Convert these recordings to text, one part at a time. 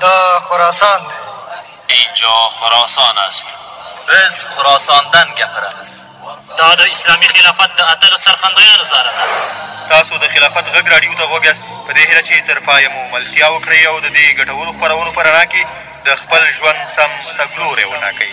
دا خراسان دی. اینجا خراسان است. بز خراساندن گپرمز. دا د اسلامي خلافت د اتلو سرخندویانو ساره ده. تاسو د خلافت غږ راډیو ته غوږ یاست، په دې هیله چې تر پایه مو ملتیا وکړئ او د دې ګټورو خپرونو په رڼا کې د خپل ژوند سم تګلوری وټاکئ.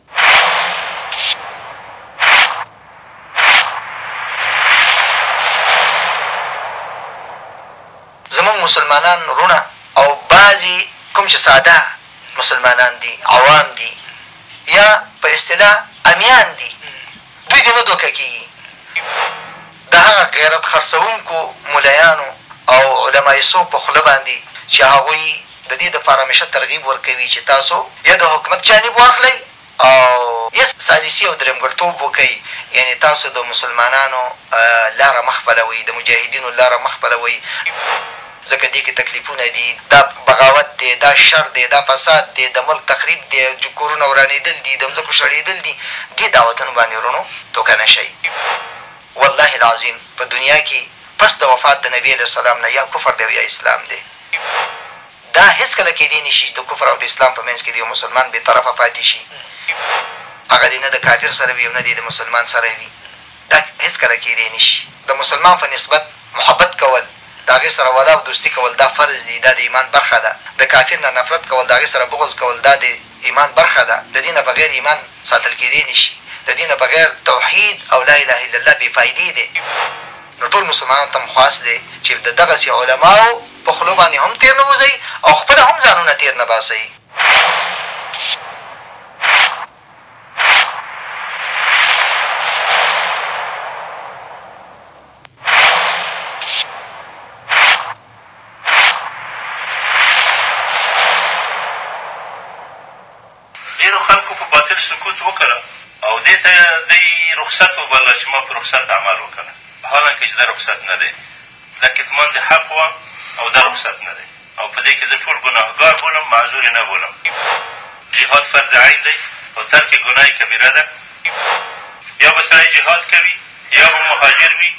زموږ مسلمانان وروڼه او بعضي کوم چې ساده مسلمانان دي، عوام دي، یا په اصطلاح عمیان دي، دوی دې نه دوکه کېږي. د هغه غیرت خرڅوونکو ملایانو او علماء سو په خوله باندې چې هغوی د دې د پاره همیشه ترغیب ورکوي چې تاسو یا د حکومت جانب واخلئ او یا ثالثي او درېمګړتوب وکړئ، یعنې تاسو د مسلمانانو لاره مه خپلوئ، د مجاهدینو لاره مه خپلوئ. ځکه دې کې تکلیفونه دي، دا بغاوت دی، دا شر دی، دا فساد دی، د ملک تخریب دی، د کورونه ورانېدل دي، د مځکو شړېدل دي، دې دعوتونو باندې ورونو دوکه نه شئ. والله العظیم په دنیا کې پس د وفات د نبي علیه السلام نه یا کفر دی او یا اسلام دی. دا هېڅکله کېدی نه شي چې د کفر او د اسلام په منځ کې د یو مسلمان بې طرفه پاتې شي. هغه دې نه د کافر سره وي او نه دې د مسلمان سره وي. ډک هیڅکله کیدی نشی د مسلمان په نسبت محبت کول د هغه سره ولا او دوستی کول دا فرض دی دا د ایمان برخه ده د کافر نه نفرت کول د هغه سره بغض کول دا د ایمان برخه ده د دی نه بغیر ایمان ساتل کیدی نشی د دی نه بغیر توحید او لا اله الا الله بی فایدی دی نو ټول مسلمانانو ته مو خواست دی چی د دغسی علماو په خولو باندی هم تیر نه وزی او خپله هم ځانونه تیر نه باسی. ډېرو خلکو په باطل سکوت وکړ او دې ته دوی رخصت وبلله چې ما په رخصت عمل وکړ، حالانکه چې دا رخصت نه دی. دا کتمان د حق وه او دا رخصت نه دی او په دې کې زه ټول ګناهګار بولم معذور یې نه بولم. جهاد فرض عین دی او ترک ګناه یې کبیره ده. یا به سړی جهاد کوي یا به مهاجر وي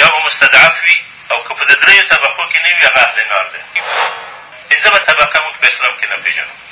یا به مستضعف وي او که په د دریو طبقو کې نه وي هغه اهل نار دی. پنځمه طبقه موږ په اسلام کې نه پېژنو.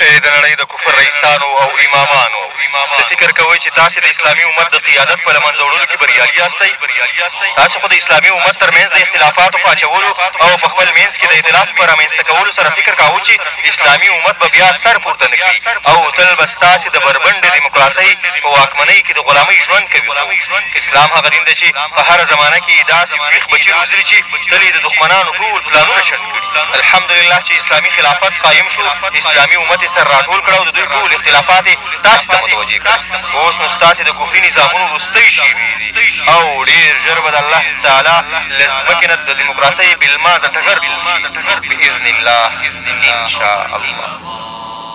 ای د نړۍ د کفر رئیسانو او امامانو! څه فکر کوئ چې تاسې د اسلامي امت د قیادت په له منځه وړلو کې بریالي یاستئ؟ تاسې خو د اسلامي امت تر منځ د اختلافاتو په اچولو او په خپل منځ کې د ایتلاف په رامنځته کولو سره فکر کاوه چې اسلامي امت به بیا سر پورته نه کړي او تل به ستاسې د بربنډې دیموکراسۍ په واکمنۍ کې د غلامۍ ژوند کوي خو اسلام هغه دین دی چې په هره زمانه کې یې داسې ویښ بچي روزلي چې تل یې د دښمنانو ټول پلانونه شنډوي. الحمدلله چې اسلامي خلافت قایم شو، اسلامي امت یې سره راټول کړ او د دوی ټول اختلافات یې تاسې ته متوجه کړل. اوس نو ستاسې د کفري نظامونو وروستۍ شېبې دي او ډېر ژر به د الله تعالی له ځمکې نه د دیموکراسۍ بېلمانځه ټغر ټول شي، باذن الله، ان شاء الله.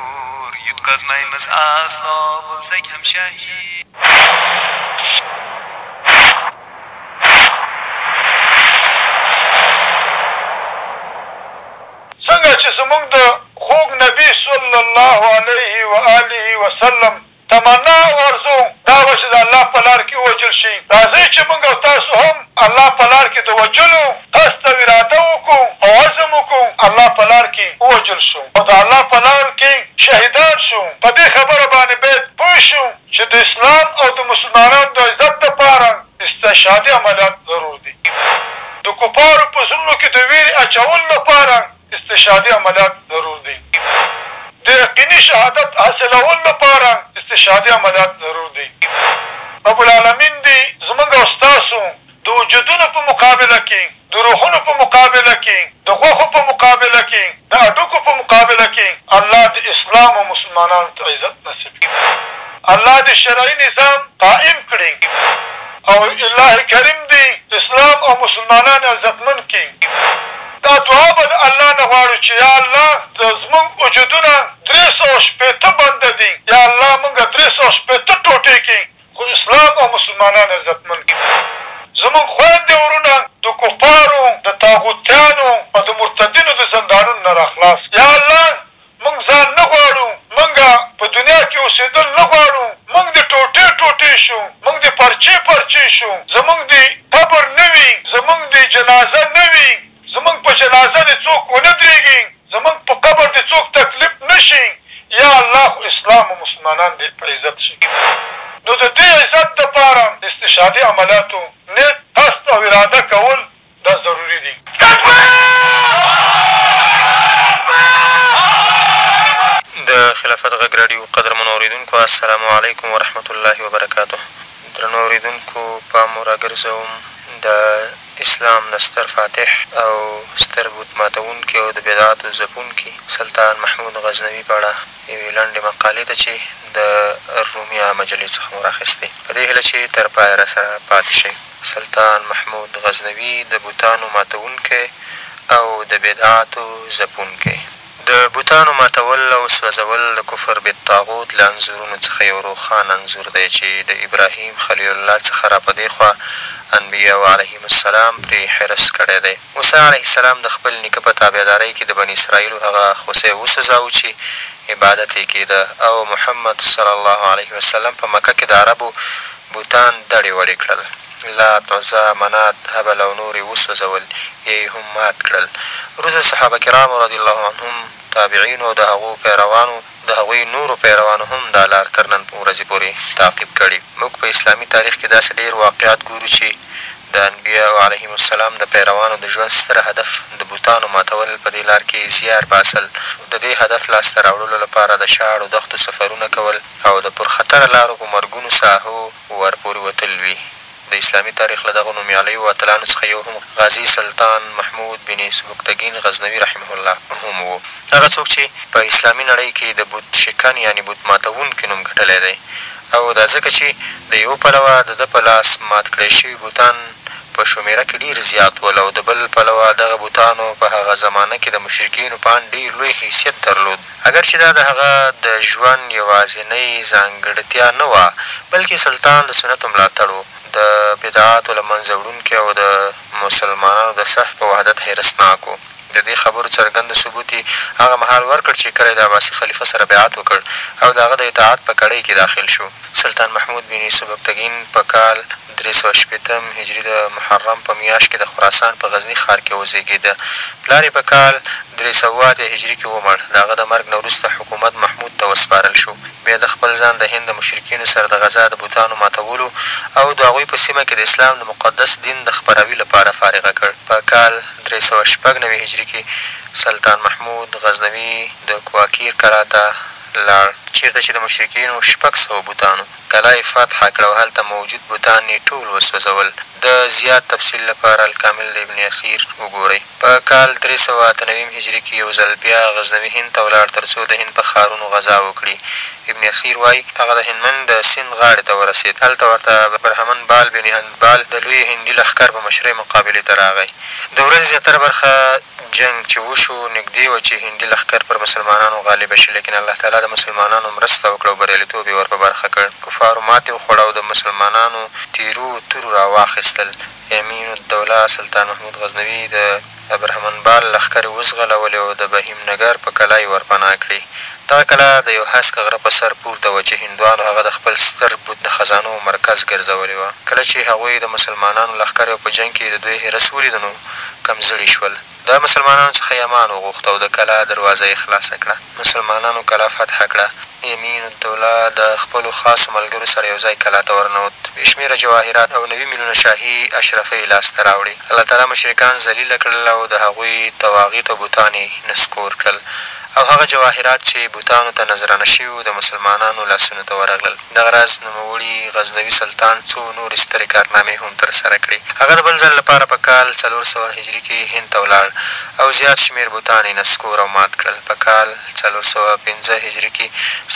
اور یوت کز مئ مز آس لا بلسگ ہم شہی۔ څنګه چې زموږ د خوږ نبي صلی الله علیه و آله وسلم تمنا او ارزو دا وه چې د الله په لار کې ووژل شي، راځئ چې موږ او تاسو هم الله په لار کې د وژلو قصد او اراده وکړو او عزم وکړو الله په لار کې ووژل شو او د الله په لار کې شهیدان شو، په دې خبره باندې باید پوه شو چې د اسلام او د مسلمانانو د عزت لپاره استشهادي عملیات ضرور دي، د کفارو په زړونو کې د ویرې اچولو لپاره استشهادي عملیات ضرور دي. د یقیني شهادت حاصلولو لپاره استشهادي عملیات ضرور دي. رب العالمین دي زمونږ او ستاسو د وجودونو په مقابله کې، د روحونو په مقابله کې، د غوښو په مقابله کې، د هډوکو په مقابله کې الله د اسلام او مسلمانانو ته عزت نصیب کړي. الله دي شرعي نظام قائم کړي. او الله کریم دي اسلام او مسلمانان عزتمن کړي. دا دعا به د الله نه غواړو چي يا الله د زمونږ وجودونه درې سوه او شپېته بنده دي يا الله مونږ درې سوه او شپېته ټوټې کي خو اسلام او مسلمانان عزتمن کړي زمونږ خويندې او ورونه د کفارو د طاغوتيانو او د مرتدينو د زندانونو نه راخلاص کړي يا الله مونږ ځان نه غواړو مونږ په دنیا کې اوسیدل نه غواړو مونږ دې ټوټې ټوټې شو مونږ دې پرچې پرچې شو زمونږ دې قبر نه وي زمونږ دې جنازه نه وي زمونږ په جنازه دې څوک ونه دریږي زمونږ په قبر دې څوک تکلیف نه شي یا الله خو اسلام او مسلمانان دې په عزت شي نو د دې عزت لپاره استشهادي عملیاتو نیت قصد او اراده کول دا ضروري دي. د خلافت غږ راډیو قدرمنو اورېدونکو السلام علیکم ورحمت الله وبرکاته درنو اورېدونکو پام مو راګرځوم د اسلام د ستر فاتح او ستر بت ماتوونکي او د بدعاتو ځپونکي سلطان محمود غزنوي په اړه یوې لنډې مقالې ته چې د رومیا مجلې څخه مو راخیستې په دې هیله چې تر پایه راسره پاتې شئ. سلطان محمود غزنوي د بتانو ماتوونکی او د بدعاتو ځپونکی. د بتانو ماتول او سوځول د کفر بالطاغوت له انځورونو څخه یو روښان انځور دی چي د ابراهیم خلیل الله څخه را په دېخوا انبیاوو علیهم السلام پرې حرص کړی دی. موسی علیه السلام د خپل نیکه په تابعدارۍ کي د بني اسراییلو هغه خوسی وسوځاوه چي عبادت یې کېده او محمد صلی الله علیه وسلم په مکه کي د عربو بوتان دړې وړې کړل، لات، عزی، منات، هبل او نور یې وسوځول یا یې هم مات کړل. وروسته صحابه کرامو رضی الله عنهم، تابعینو او د هغو پیروانو، د هغوی نورو پیروانو هم دا لار تر نن په ورځې پورې تعقیب کړې. موږ په اسلامي تاریخ کې داسې ډېر واقعات ګورو چې د انبیاوو علیهم السلام د پیروانو د ژوند ستره هدف د بوتانو ماتول په دې لار کې زیار باسل او د دې هدف لاسته راوړلو لپاره د شاړو دښتو سفرونه کول، او د پر خطره لارو په مرګونو ساحو ور پورې وتل وي. د اسلامي تاریخ له دغو نومیالیو اتلانو څخه یو هم غازي سلطان محمود بن سبکتګین غزنوي رحمه الله هم و. هغه څوک چې په اسلامي نړۍ کې د بت شکن یعنې بت ماتوونکي نوم ګټلی دی او دا ځکه چې د یوه پلوه د ده په لاس مات کړای شوي بتان په شمېره کې ډېر زیات ول او د بل پلوه دغه بتانو په هغه زمانه کې د مشرکینو په اند ډېر لوی حیثیت درلود. اګر چې دا د هغه د ژوند یواځینۍ ځانګړتیا نه وه، بلکې سلطان د سنتو ملاتړ و، د بدعاتو له منځه وړونکی او د مسلمانانو د صف په وحدت حرصناک و. د دې خبرو څرګند ثبوت یې هغه مهال ورکړ چې کله یې د عباسي خلیفه سره بیعت وکړ او د هغه د اطاعت په کړۍ کې داخل شو. سلطان محمود بن یوسف بګتګین په کال درې سوه شپېتم هجري د محرم په میاشت کې د خراسان په غزني ښار کې وزېږېده. پلار یې په کال درې سوه او اته هجري کې ومړ. د هغه د مرګ نه وروسته حکومت محمود ته وسپارل شو. بیا ده خپل ځان د هند د مشرکینو سره د غزا د بتانو ماتولو او د هغوی په سیمه کې د اسلام د مقدس دین د خپراوي لپاره فارغه کړ. په کال درې سوه شپږ نوي هجري کې سلطان محمود غزنوي د کواکیر کلا ته لاړ. چېرته چې د مشرکینو شپږ سوه بتانو کلا یې فتحه کړه او هلته موجود بتان یې ټول وسوځول. د زیات تفصیل لپاره الکامل د ابن اثیر وګورئ. په کال درې سوه اته نویم هجري کې یو ځل بیا غزنوي هند ته ولاړ تر څو د هند په ښارونو غزا وکړي. ابن اثیر وايي، هغه د هندمن د سیند غاړې ته ورسېد. هلته ورته برهمن بال بن اندبال د لوی هندي لښکر په مشرۍ مقابلې ته راغی. د ورځې زیاتره برخه. جنګ چې وشو نږدې وه چې هندي لښکر پر مسلمانانو غالب شي لیکن الله تعالی د مسلمانانو مرسته وکړه او بریالیتوب یې ور په برخه کړ کفارو ماتې وخوړه او د مسلمانانو تیرو تورو را واخیستل امین الدوله سلطان محمود غزنوي د برهمن بال لښکرې وځغلولې او د بهیم نګر په کلا یې ور پناه کړې دغه کلا د یو هسک غره په سر پورته وه، چې هندوانو هغه د خپل ستر بت د خزانو مرکز ګرځولې وه. کله چې هغوی د مسلمانانو لښکر او په جنګ کې یې د دوی حرص ولید نو کمزړي شول. د مسلمانانو څخه یې امان وغوښت او د کلا دروازه یې خلاصه کړه. مسلمانانو کلا فتحه کړه. یمین الدوله د خپلو خاصو ملګرو سره یو ځای کلا ته ورننوت. بې شمېره جواهرات او نوي میلونه شاهي اشرفۍ یې لاس ته راوړې. الله تعالی مشرکان ذلیل کړل او د هغوی طواغیت او بتان یې نسکور کړل. او هغه جواهرات چې بتانو ته نذرانه شوي وو د مسلمانانو لاسونو ته ورغلل. دغه راز نوموړي غزنوي سلطان څو نورې سترې کارنامې هم ترسره کړې. هغه د بل ځل لپاره په کال څلور سوه هجري کې هند ته ولاړ او زیات شمېر بتان یې نسکور او مات کړل. په کال څلور سوه پنځه هجري کې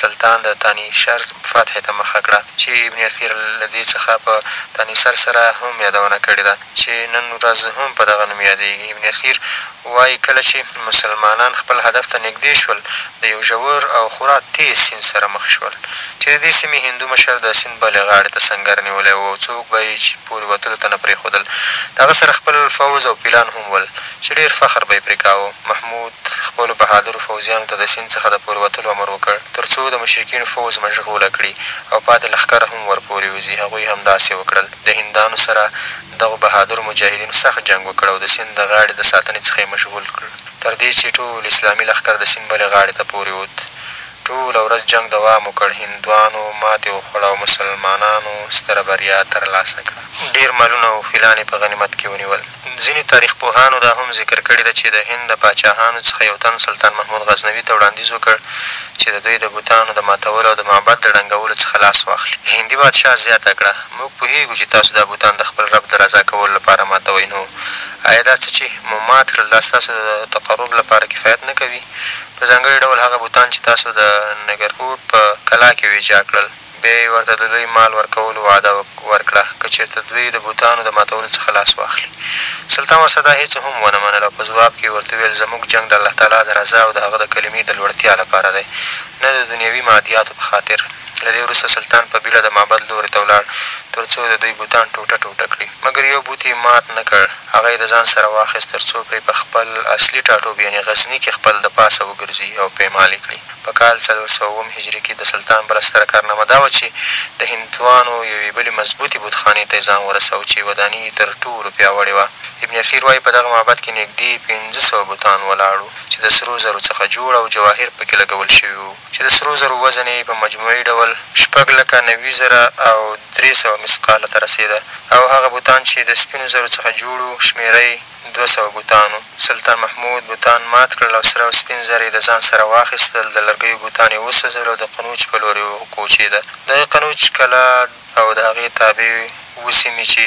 سلطان د تانیسر فتحې ته مخه کړه چې ابن اثیر له دې څخه په تانیسر سره هم یادونه کړې ده. چې نن ورځ هم په دغه نوم یادېږي، ابن اثیر وايي، کله چې مسلمانان خپل هدف ته نږدې شول، د یو ژور او خورا تېز سیند سره مخ شول، چې د دې سیمې هندو مشر د سیند بلې غاړې ته سنګر نیولی و او څوک به یې چې پورې وتلو ته نه پرېښودل، د هغه سره خپل فوځ او پیلان هم ول، چې ډېر فخر به یې پرې کاوه. محمود خپلو بهادرو فوځیانو ته د سیند څخه د پورې وتلو امر وکړ، تر څو د مشرکینو فوځ مشغوله کړي او پاتې لښکر هم ورپورې وځي، هغوی همداسې وکړل. د هندانو سره دغو بهادرو مجاهدینو سخت جنګ وکړ او د سیند د غاړې د ساتنې څخه یې مشغول کړ تر دې چې ټول اسلامي لښکر د سیند بلې غاړې ته پورې ووت. ټوله ورځ جنګ دوام وکړ، هندوانو ماتې وخوړه او مسلمانانو ستره بریا ترلاسه کړه. ډېر مالونه او فیلان یې په غنیمت کې ونیول. ځینې تاریخ پوهانو دا هم ذکر کړې ده چې د هند د پاچاهانو څخه یو تن سلطان محمود غزنوي ته وړاندیز وکړ چې د دوی د بتانو د ماتولو او د معبد د ړنګولو څخه لاس واخلي. هندي بادشاه زیاته کړه، موږ پوهېږو چې تاسو دا بتان د خپل رب د رضا کولو لپاره ماتوئ، نو ایا دا څه چې مو مات کړل دا ستاسو د تقرب لپاره کفایت نه کوي؟ په ځانګړي ډول هغه بتان چې تاسو د نګرکوټ په کلا کې ویجاع کړل. بیا یې ورته د لوی مال ورکولو وعده ورکړه که چېرته دوی د بتانو د ماتولو څخه لاس واخلي. سلطان ورڅخه دا هېڅ هم ونه منل او په ځواب کې یې ورته وویل، زموږ جنګ د الله تعالی د رضا او د هغه د کلمې د لوړتیا لپاره دی، نه د دنیوي مادیاتو په خاطر. له دې وروسته سلطان په بیړه د معبد لورې ته ولاړ تر څو د دوی بتان ټوټه ټوټه کړي، مګر یو بت یې مات نه کړ، هغه یې د ځان سره واخیست تر څو پرې په خپل اصلي ټاټوبي یعنې غزني کې خپل د پاسه وګرځي او پېمال یې کړي. په کال څلور سوه اووم هجري کي د سلطان بله ستره کارنامه دا وه چي د هندوانو يوې بلي مضبوطي بت خانې ته يې ځان ورساوه چي وداني يي تر ټولو پياوړې وه. ابن اثير وايي په دغه معبد کي نيږدې پنځه سوه بتان ولاړ وو چي د سرو زرو څخه جوړ او جواهر پکي لګول شوي وو چي د سرو زرو وزن يي په مجموعي ډول شپږ لکه نوي زره او درې سوه مثقاله ته رسېده او هغه بتان چي د سپينو زرو څخه جوړ وو شمېره يي دوه سوه بتان و. سلطان محمود بتان مات کړل او سره او سپین زر یې د ځان سره واخیستل، د لرګیو بتان یې وسوځول او د قنوج په لورې وکوچېده. دغې قنوج کلا او د هغې تابع اووه سیمې چې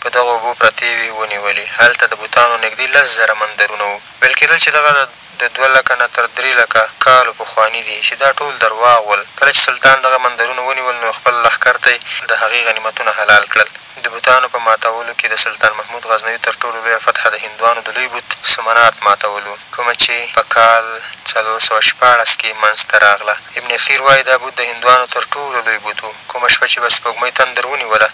په دغو اوبو پرتې وې، ونیولې. هلته د بتانو نږدې لس زره مندرونه وو. ویل کېدل چې دغه د دوه لکه نه تر درې لکه کالو پخواني دي، چې دا ټول درواغ ول. کله چې سلطان دغه مندرونه ونیول، نو خپل لښکر ته یې د هغې غنیمتونه حلال کړل. د بتانو په ماتولو کې د سلطان محمود غزنوي تر ټولو لویه فتحه د هندوانو د لوی بت سومنات ماتول و، کومه چې په کال څلور سوه شپاړس کې منځ ته راغله. ابن اثیر وايي، دا بت د هندوانو تر ټولو لوی بت و، کومه شپه چې به سپوږمۍ تندر ونیوله،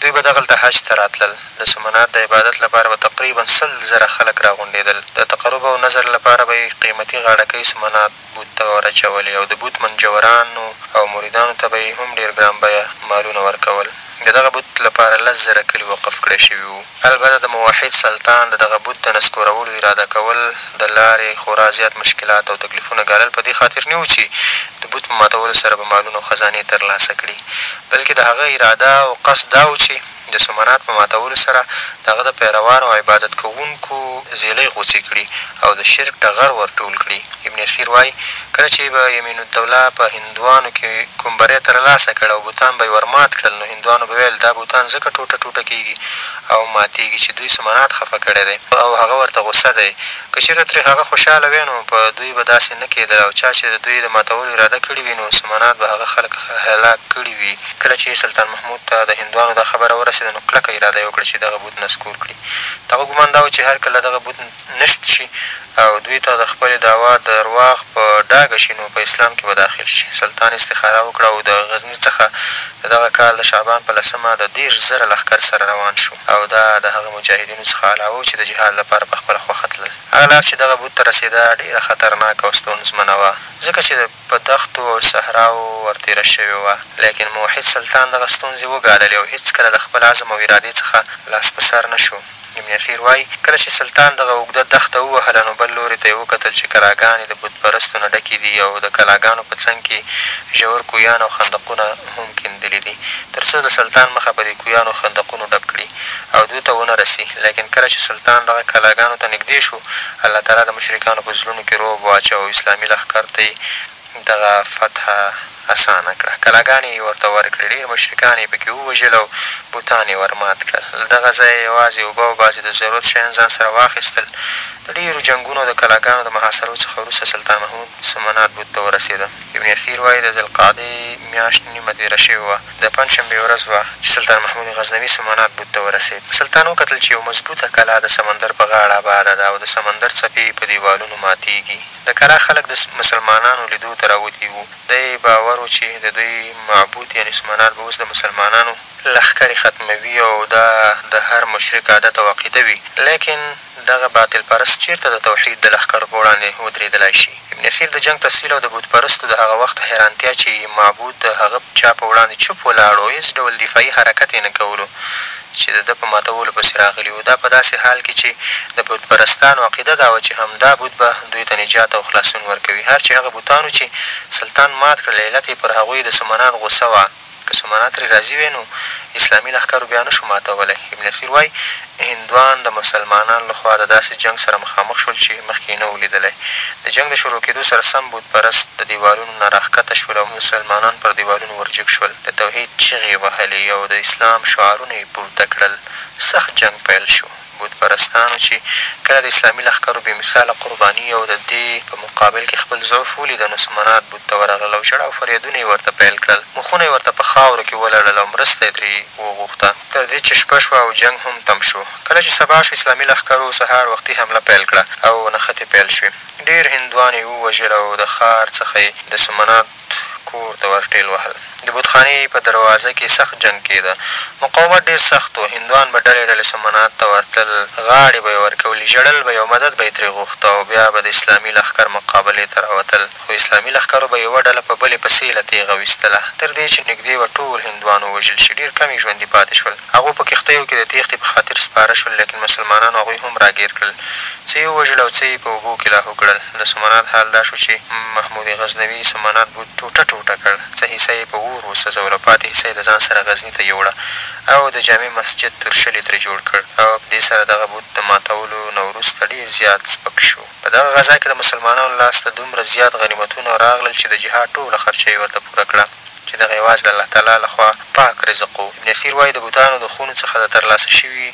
دوی به دغلته حج ته راتلل، د سومنات د عبادت لپاره به تقریباً سل زره خلک راغونډېدل، د تقرب او نذر لپاره به یې قیمتي غاړکۍ سومنات. بت ته به ور اچولې او د بت منجورانو او مریدانو ته به یې هم ډېر ګران بیه مالونه ورکول. د دغه بت لپاره لس زره کلي وقف کړی شوي وو. البته د موحد سلطان د دغه بت د نسکورولو اراده کول د لارې خورا زیات مشکلات او تکلیفونه ګالل، په دې خاطر نه وو چې د بت په ماتولو سره به مالونه او خزانې تر لاسه کړي، بلکې د هغه اراده او قصد دا وو چې د سومنات په ماتولو سره د هغه د پیروانو او عبادت کوونکو ځېلۍ غوڅې کړي او د شرک ټغر ور ټول کړي. ابن اثیر وايي، کله چې به یمین الدوله په هندوانو کې کوم بری ترلاسه کړ او بتان به یې ور مات کړل، نو هندوانو به ویل، دا بتان ځکه ټوټه ټوټه کېږي او ماتېږي چې دوی سومنات خفه کړی دی او هغه ورته غوسه دی که چېرته ترې هغه خوشاله وی نو په دوی به داسې نه کېدل او چا چې د دوی د ماتولو اراده کړې وی نو سمنات به هغه خلک هلاک کړي وی. کله چې سلطان محمود ته د هندوانو دا خبره ورسېده نو کلکه اراده یې وکړه چې دغه بت نسکور کړي. د هغه ګومان دا و چې هر کله دغه بت نشت شي او دوی ته د خپلې دعوا درواغ په ډاګه شي نو په اسلام کې به داخل شي. سلطان استخاره وکړه او د غزني څخه د دغه کال د شعبان په لسمه د دېرش زره لښکر سره روان شو او دا د هغه مجاهدینو نو څخه علاوه چې د جهاد لپاره په خپله خوښه تلل. هغه لار چې دغه بت ته رسېده ډېره خطرناکه او ستونزمنه وه، ځکه چې د په دښتو او صحراوو ور تېره شوې وه، لېکن موحد سلطان دغه ستونزې وګاللې او هېڅکله له خپل عزم او ارادې څخه لاس په سر نه شو. ابن اثیر وايي، کله چې سلطان دغه اوږده دښته ووهله نو بل لورې ته یې وکتل چې کلاګانې د بت پرستو نه ډکې دي او د کلاګانو په څنګ کې ژور کویان او خندقونه هم کیندلي دي تر څو د سلطان مخه په دې کویانو خندقونو ډب کړي او دوی ته ونه رسي لیکن کله چې سلطان دغه کلاګانو ته نږدې شو الله تعالی د مشرکانو په زړونو کې رعب واچوه او اسلامي لښکر ته یې دغه فتح اسانه کړه کلاګانې یې ورته ورکړې ډیر مشرکان یې پکې ووژل او بتان یې ورمات کړل له دغه ځایه یې یوازې اوبه او بعضې د ضرورت شیان ځان سره واخیستل د ډیرو جنګونو او د کلاګانو د محاصرو څخه وروسته سلطان محمود سمنات بت ته ورسیده. ابن اثیر وايي، د ذوالقعدې میاشت نیمه تېره شوې وه، د پنجشنبې ورځ وه، چې سلطان محمود غزنوي سومنات بت ته ورسېد. سلطان وکتل چې یو مضبوطه کلا د سمندر په غاړه اباده ده او د سمندر څپې یې په دېوالونو ماتېږي. د کلا خلک د مسلمانانو لیدو ته راوتي وو. دی یې باور و چې د دوی معبود یعنې سومنات به اوس د مسلمانانو. لښکرې ختموي او دا د هر مشرک عادت او عقیده وي. لیکن. دغه باطل پرست چېرته د توحید د لښکرو په وړاندې ودرېدلای شي؟ ابن اثیر د جنګ تفصیل او د بت پرستو د هغه وخت حیرانتیا چې معبود د هغه چا په وړاندې چوپ ولاړ و، هېڅ ډول دفاعي حرکت یې نه کولو چې د ده په ماتولو پسې راغلي وو، دا په داسې حال کې چې د بت پرستانو عقیده دا وه چې همدا بت به دوی ته نجات او خلاصون ورکوي، هرچې هغه بتانو چې سلطان مات کړل علت یې پر هغوی د سومنات غوسه وه. که سومنات ترې راضي وی نو اسلامي لښکرو بیا نه شو ماتولای. ابن اثیر وایي، هندوان د مسلمانانو له خوا د داسې جنګ سره مخامخ شول چې مخکې یې نه وو لیدلی. د جنګ د شروع کېدو سره سم بت پرست د دېوالونو نه راښکته شول او مسلمانان پر دېوالونو ورجګ شول، د توحید چغې یې وهلې او د اسلام شعارونه یې پورته کړل. سخت جنګ پیل شو. بت پرستانو چې کله د اسلامي لښکرو بې مثاله قرباني او د دې په مقابل کې خپل ضعف وليده نو سمنات بت ته ورغلل او ژړا او فريادونه يې ورته پيل کړل، مخونه يې ورته په خاورو کې ولړل او مرسته يې ترې وغوښته. تر دې چې شپه شوه او جنګ هم تم شو. کله چې سبا شو اسلامي لښکرو سهار وختي حمله پيل کړه او نښتې پيل شوې. ډېر هندوان يې ووژل او د ښار څخه يې د سمنات. کور ته ور ټېل وهل. د بتخانې په دروازه کې سخت جنګ کېده. مقاومت ډېر سخت و. هندوان به ډلې ډلې سومنات ته ورتلل، غاړې به یې ورکولې، ژړل به یې او مدد به یې ترې غوښت او بیا به د اسلامي لښکر مقابلې ته راوتل، خو اسلامي لښکرو به یوه ډله په بلې پسې له تېغه ویستله، تر دې چې نږدې وه ټول هندوان ووژل شي، ډېر کم یې ژوندي پاتې شول. هغو په کښتیو کې د تیښتې په خاطر سپاره شول لیکن مسلمانانو هغوی هم راګیر کړل څه یې ووژل او څه یې په اوبو کې لاهو کړل د سومنات حال دا شو چې محمود غزنوي سومنات بت ټوټه ټوټه کړ څه حصه یې په اور وسوځول او پاتې حصه یې د ځان سره غزني ته یوړه او د جامع مسجد تورشلې ترې جوړ کړ او په دې سره دغه بت د ماتولو نه وروسته ډیر زیات سپک شو په دغه غزا کې د مسلمانانو لاس ته دومره زیات غنیمتونه راغلل چې د جهاد ټوله خرچه یې ورته پوره کړه. چې دغه یوازې د الله تعالی له خوا پاک رزق و. ابن اثیر وايي، د بتانو د خونو څخه د ترلاسه شوي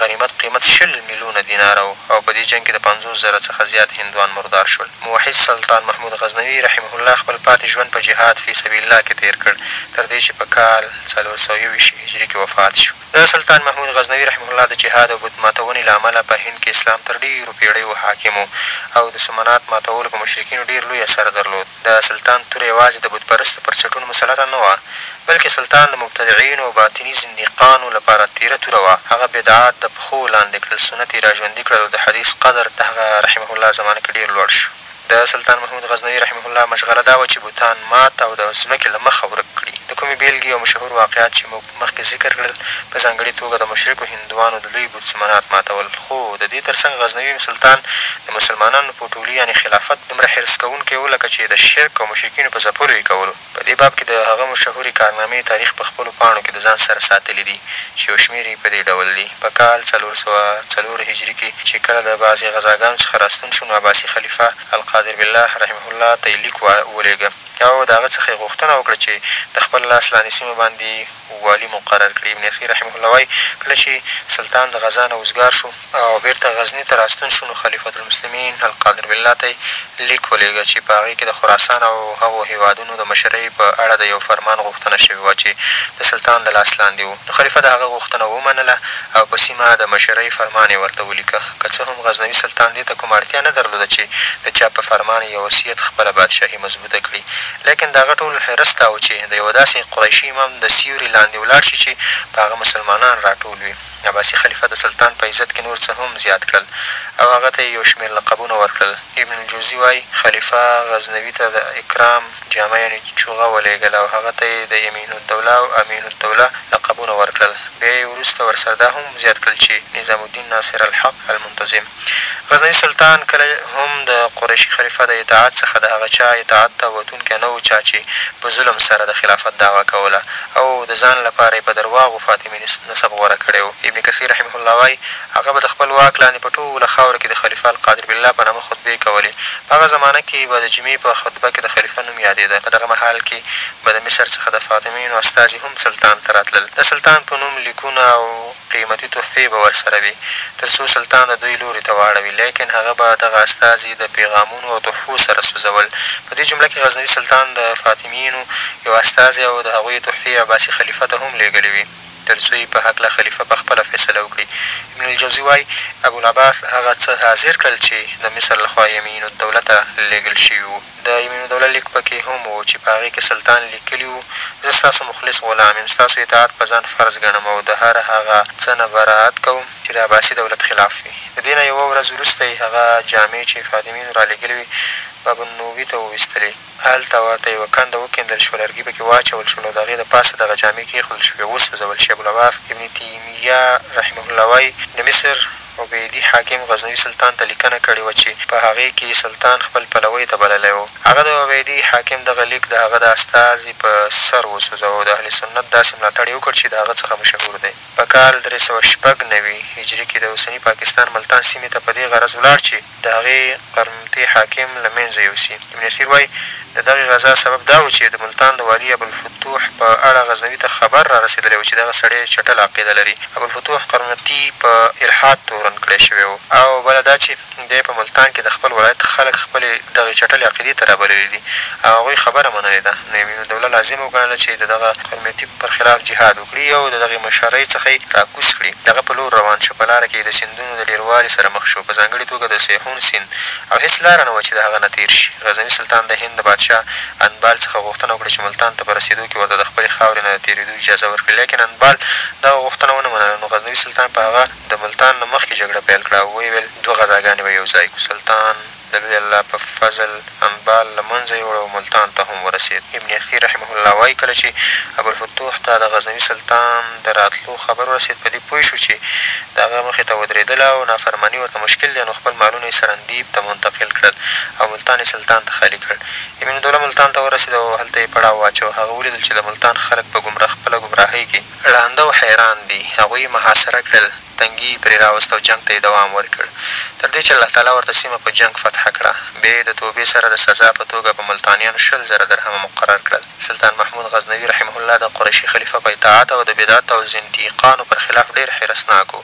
غنیمت قیمت شل میلونه دیناره و او په دې جنګ کې د پنځوس زره څخه زیات هندوان مردار شول. موحد سلطان محمود غزنوي رحمه الله خپل پاتې ژوند په جهاد فی سبیل الله کې تېر کړ، تر دې چې په کال څلور سوه یوویشت هجري کې وفات شو. د سلطان محمود غزنوي رحمه الله د جهاد او بت ماتونې له امله په هند کې اسلام تر ډېرو پېړیو حاکم و او د سمنات ماتولو په مشرکینو ډېر لوی اثر درلود. د سلطان توره یوازې د بت پرستو پر چټونو مسلطه نه وه، بلکې سلطان د مبتدعینو او باطني زندیقانو لپاره تېره توره وه، هغه بدعات د پښو لاندې کړل، سنت یې را ژوندي کړل او د حدیث قدر د هغه رحمه الله زمانه کې ډېر لوړ شو. د سلطان محمود غزنوي رحمه الله مشغله دا وه چې بتان مات او د ځمکې له مخه ورک کړي، د کومې بېلګې او مشهور واقعات چې موږ. مخکې ذکر کړل، په ځانګړي توګه د مشرکو هندوانو د لوی بت سمنات ماتول، خو د دې تر څنګ غزنوي سلطان د مسلمانانو په ټولي یعنې خلافت دومره حرص کوونکی و لکه چې د شرک او مشرکینو په ځپلو یې کولو. په دې باب کې د هغه مشهورې کارنامې تاریخ په خپلو پاڼو کې د ځان سره ساتلي دي چې یو شمېر یې په دې ډول دي، په کال څلور سوه څلور هجري کې چې کله د بعضې غزاګانو څخه راستون شو نو عباسي خلیفه القادر بالله رحمه الله ته یې لیک وا ولېږه. او د هغه څخه یې غوښتنه وکړه چې د خپل لاس لاندې سیمو باندې والي مقرر کړي. ابن اثیر رحمه الله وايي، کله چې سلطان د غزا نه وزګار شو، او بېرته غزني ته راستون شو نو خلیفة المسلمین القادر بالله ته یې لیک ولېږه چې په هغې کې د خراسان او هغو هېوادونو د مشرۍ په اړه د یو فرمان غوښتنه شوې وه چې د سلطان د لاس لاندې و نو خلیفه د هغه غوښتنه ومنله او په سیمه د مشرۍ فرمان یې ورته ولیکه. که څه هم غزنوي سلطان دې ته کومه اړتیا نه درلوده چې د چا په فرمان یا وصیت خپله بادشاهي مضبوطه کړي، لیکن د هغه ټول حرص دا و چې د یوه داسې قریشي امام د سیوري لاندې ولاړ شي چې په هغه مسلمانان راټول وي. عباسي خلیفه د سلطان په عزت کې نور څه هم زیات کړل او هغه ته یې یو شمېر لقبونه ورکړل. ابن الجوزي وايي، خلیفه غزنوي ته د اکرام، جامه یعنې چوغه ولېږله او هغه ته یې د امین الدوله او امین الدوله لقبونه ورکړل. بیا یې وروسته ورسره دا هم زیات کړل چې نظام الدین ناصر الحق المنتظم. غزنوي سلطان کله هم د قریشي خلیفه د اطاعت څخه د هغه چا اطاعت ته وتونکی نه و چا چې په ظلم سره د خلافت دعوه کوله او د ځان لپاره یې په درواغو فاطمي نسب غوره کړی و. ابن کثیر رحمه الله وايي. هغه به د خپل واک لاندې په ټوله خاوره کې د خلیفه القادر بالله په نامه خطبې کولې. په هغه زمانه کې به د جمعې په خطبه کې د خلیفه نوم یادېده. په دغه مهال کې به د مصر څخه د فاطمیینو استازي هم سلطان ته راتلل. د سلطان په نوم لیکونه او قیمتي تحفې به ورسره وې تر څو سلطان د دوی لوري ته واړوي. لیکن هغه به دغه استازي د پیغامونو او تحفو سره سوځول. په دې جمله کې غزنوي سلطان د فاطمیینو یو استازی او د هغوی تحفې عباسي خلیفه ته هم لېږلې وې. تر څو یې په هکله خلیفه په خپله فیصله وکړي. ابن الجوزي وايي، ابوالعباس هغه څه حاضر کړل چې د مصر له خوا یمین الدوله ته لېږل شوي وو. د یمین الدوله لیک په کې هم و چې په هغې کې سلطان لیکلي وو، زه ستاسو مخلص غلام یم، ستاسو اطاعت په ځان فرض ګڼم او د هر هغه څه نه برائت کوم چې د عباسي دولت خلاف وي. د دې نه یوه ورځ وروسته یې هغه جامې چې فاطمیینو رالېږلې وې باب النوبي ته وویستلې. هلته ورته یوه کنده وکیندل شوه، لرګي پکې واچول شول او د هغې د پاسه دغه جامې کیښودل شوې او وسوځول شي. ابوالعواف ابن تیمیه رحمه الله وایي، د مصر عبیدي حاکم غزنوي سلطان ته لیکنه کړې وه چې په هغې کې سلطان خپل پلوی ته بللی و، هغه د عبیدي حاکم دغه لیک د هغه د استازي په سر وسوځاوه او د اهل سنت داسې ملاتړ یې وکړ چې د هغه څخه مشهور دی. په کال درې سوه شپږ نوي هجري کې د اوسني پاکستان ملتان سیمې ته په دې غرض ولاړ چې د هغې قرمطې حاکم له مینځه یوسي. ابن اثیر وایي، د دغې غزا سبب دا و چې د ملتان د والي ابوالفتوح په اړه غزنوي ته خبر را رسېدلی و چې دغه سړی چټله عقیده لري. ابوالفتوح قرمطي په الحاد تورن کړی شوی و او بله دا چې دی په ملتان کې د خپل ولایت خلک خپلې دغې چټلې عقیدې ته رابللي دي او هغوی خبره منلې ده، نو ابن الدوله لازمه وګڼله چې د دغه قرمطي پر خلاف جهاد وکړي. کړي او د دغې مشرۍ څخه یې راکوز کړي، د هغه په لور روان شو، په لاره کې یې د سیندونو د ډېروالي سره مخ شو، په ځانګړې توګه د سیحون سیند او هېڅ لاره نه وه چې د هغه نه تېر شي، غزنوي سلطان د هند د بادشاه انبال څخه غوښتنه وکړه چې ملتان ته په رسېدو کې ورته د خپلې خاورې نه د تېرېدو اجازه ورکړي، لکن انبال دغه غوښتنه ونه منله، نو غزنوي سلطان په هغه د ملتان نه مخکې جګړه پیل کړه او ویې ویل، دوه غزاګانې به یو ځای کړو، سلطان. د لوی الله په فضل انبال له منځه یوړ او ملتان ته هم ورسېد. ابن اخیر رحمه الله وايي، کله چې ابوالفتوح ته د غزنوي سلطان د راتلو خبر ورسېد، په دې پوه شو چې د هغه مخې ته ودرېدله او نافرماني ورته مشکل دی، نو خپل مالونه یې سرندیب ته منتقل کړل او ملتان یې سلطان ته خالي کړ. ابن دوله ملتان ته ورسېد او هلته یې پړاو واچاوه. هغه ولیدل چې د ملتان خلک په ګمراه خپله ګمراهۍ کې. ړانده او حیران دي. هغوی یې محاصره کړل. تنګي يي پرې راوست او جنګ ته يې دوام ورکړ تر دې چې الله تعالی ورته سيمه په جنګ فتحه کړه بيا يې د توبې سره د سزا په توګه په ملتانيانو شل زره درهمه مقرر کړل سلطان محمود غزنوي رحمه الله د قريشي خليفه په اطاعت او د بدعت او زنديقانو پر خلاف ډير حرصناک وو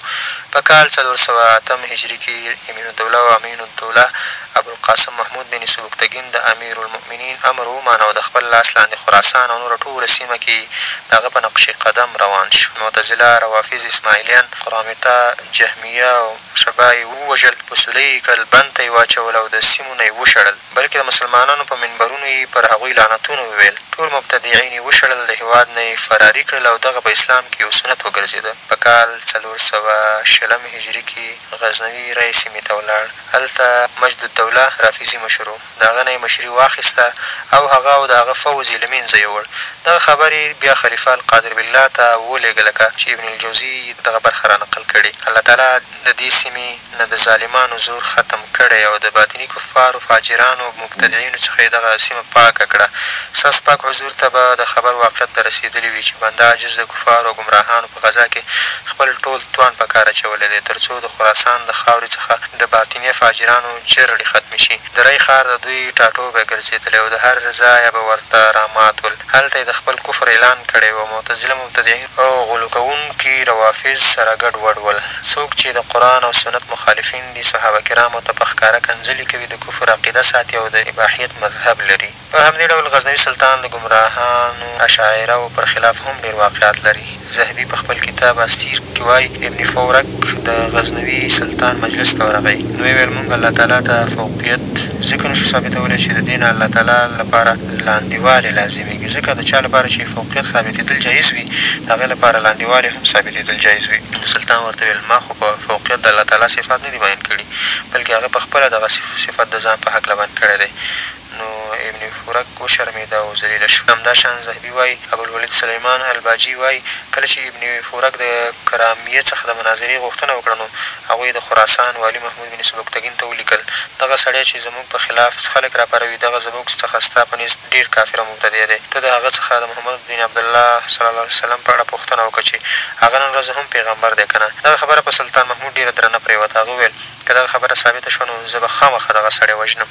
په کال څلور سوه اتم هجري کې يمين الدوله او امين الدوله ابوالقاسم محمود بن سبکتګین د امیرالمؤمنین امر ومانه او د خپل لاس لاندې خراسان او نوره ټوله سیمه کې یې د هغه په نقش قدم روان شو. معتزله، روافض، اسماعیلیان، قرامطه، جهمیه او اشباه یې ووژل، په سولی یې کړل، بند ته یې واچول او د سیمو نه یې وشړل، بلکې د مسلمانانو په منبرونو یې پر هغوی لعنتونه وویل، ټول مبتدعین یې وشړل، د هېواد نه یې فراري کړل او دغه په اسلام کې یو سنت وګرځېده. په کال څلور سوه شلم هجري کې غزنوي ري سیمې ته ولاړ. هلته مجد الدوله رافضي مشر و، د هغه نه یې مشري واخیسته او هغه او د هغه فوځ یې له مینځه یووړ. دغه خبر یې بیا خلیفه القادر بالله ته و لېږه لکه چې ابن الجوزي یې دغه برخه را نقل کړې، الله تعالی د دې سیمې نه د ظالمانو زور ختم کړی او د باطني کفارو، فاجرانو او مبتدعینو څخه یې دغه سیمه پاکه کړه، ستاسو پاک حضور ته به د خبر واقعیت ته رسېدلي وي چې بنده عاجز د کفارو او ګمراهانو په غزا کې خپل ټول توان په کار اچولی دی تر څو د خراسان د خاورې څخه د باطنیه فاجرانو جرړې ختمې شي. د ري ښار د دوی ټاټوبی ګرځېدلی او د هر ځایه به ورته رامات ول. هلته یې د خپل کفر اعلان کړی و. معتزله مبتدعین او غلو کوونکي روافض سره ګډ وډ ول. څوک چې د قرآن او سنت مخالفین دي، صحابه کرامو ته په ښکاره کنځلې کوي، د کفر عقیده ساتي او د اباحیت مذهب لري. په همدې ډول غزنوي سلطان د ګمراهانو، اشاعره، و پر خلاف هم ډېر واقعات لري. ذهبي په خپل کتاب السيرک کې وايي، ابن فورک د غزنوي سلطان مجلس ته ورغی، نو ويې ويل، مونږ الله تعالی ته فوقيت ځکه نه شو ثابتولی چې د دې نه الله تعالی لپاره لانديوالی لازمېږي، ځکه د چا لپاره چې فوقيت ثابتېدل جايز وي، د هغه لپاره لانديوالی هم ثابتېدل جايز وي. نو سلطان ورته ويل، ما خو په فوقيت د الله تعالی صفات نه دي بيان کړي، بلکې هغه په خپله دغه صفت د ځان په هکله بيان کړی دی. نو ابن فورک وشرمېده او ذلیل شو. همدا شان ذهبي وايي، ابوالولید سلیمان الباجي وايي، کله چې ابن فورک د کرامیه څخه د مناظرې غوښتنه وکړه نو هغوی یې د خراسان والي محمود بن سبکتګین ته ولیکل، دغه سړی چې زموږ په خلاف خلک راپاروي دغه زبوکس څخه ستا په نزد ډېر کافر او مبتدع دی، ته د هغه څخه د محمد بن عبدالله صلی الله علیه وسلم په اړه پوښتنه وکړه چې هغه نن ورځ هم پیغمبر دی که نه؟ دغه خبره په سلطان محمود ډېره درنه پرېوته، هغه وویل. که دغه خبره ثابته شوه نو زه به خامخا دغه سړی وژنم.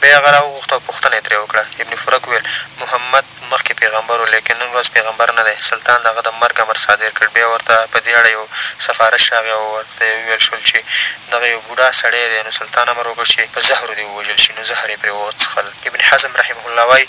بیا یې هغه راوغوښت او پوښتنه یې ترې وکړه. ابن فورک وویل، محمد مخکې پیغمبر و، لیکن نن ورځ پیغمبر نه دی. سلطان د هغه د مرګ امر صادر کړ. بیا ورته په دې اړه یو سفارش راغی او ورته یې وویل شول چې دغه یو بوډا سړی دی، نو سلطان امر وکړ چې په زهرو دې ووژل شي، نو زهر یې پرې وڅښل. ابن حزم رحمه الله وايي،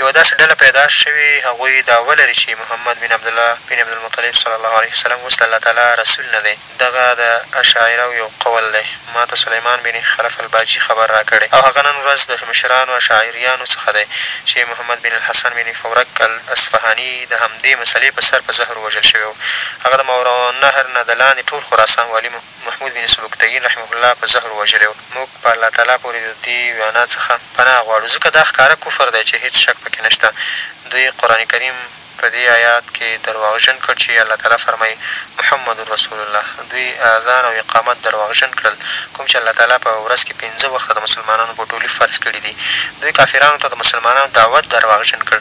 یوه داسې ډله پیدا شوې، هغوی دعوه لري چې محمد بن عبدالله بن عبدالمطلب صلی الله علیه وسلم اوس د الله تعالی رسول نه دی. دغه د اشاعرهو یو قول دی، ما ته سلیمان بن خلف الباجي خبر راکړی او هغه نن ورځ د مشرانو اشاعریانو څخه دی چي محمد بن الحسن بن فورک الاصفهاني د همدې مسلې په سر په زهر ووژل شوی وو. هغه د ماوراءالنهر نه د لاندي ټول خراسان والي محمود بن سبکتګین رحمه الله په زهرو وژلی وو. موږ په الله تعالی پوري د دې وینا څخه پناه غواړو، ځکه دا ښکاره کفر دی چي هیڅ شک پکي نشته. دوی قرآن کریم. په دې آیات کې درواغژن کړ چې الله تعالی فرمايي، محمد رسول الله، دوی اذان او اقامت درواغژن کړل کوم چې الله تعالی په ورځ کې پنځه وخته د مسلمانانو په ټولي فرض کړي دي، دوی کافرانو ته د مسلمانانو دعوت درواغژن کړ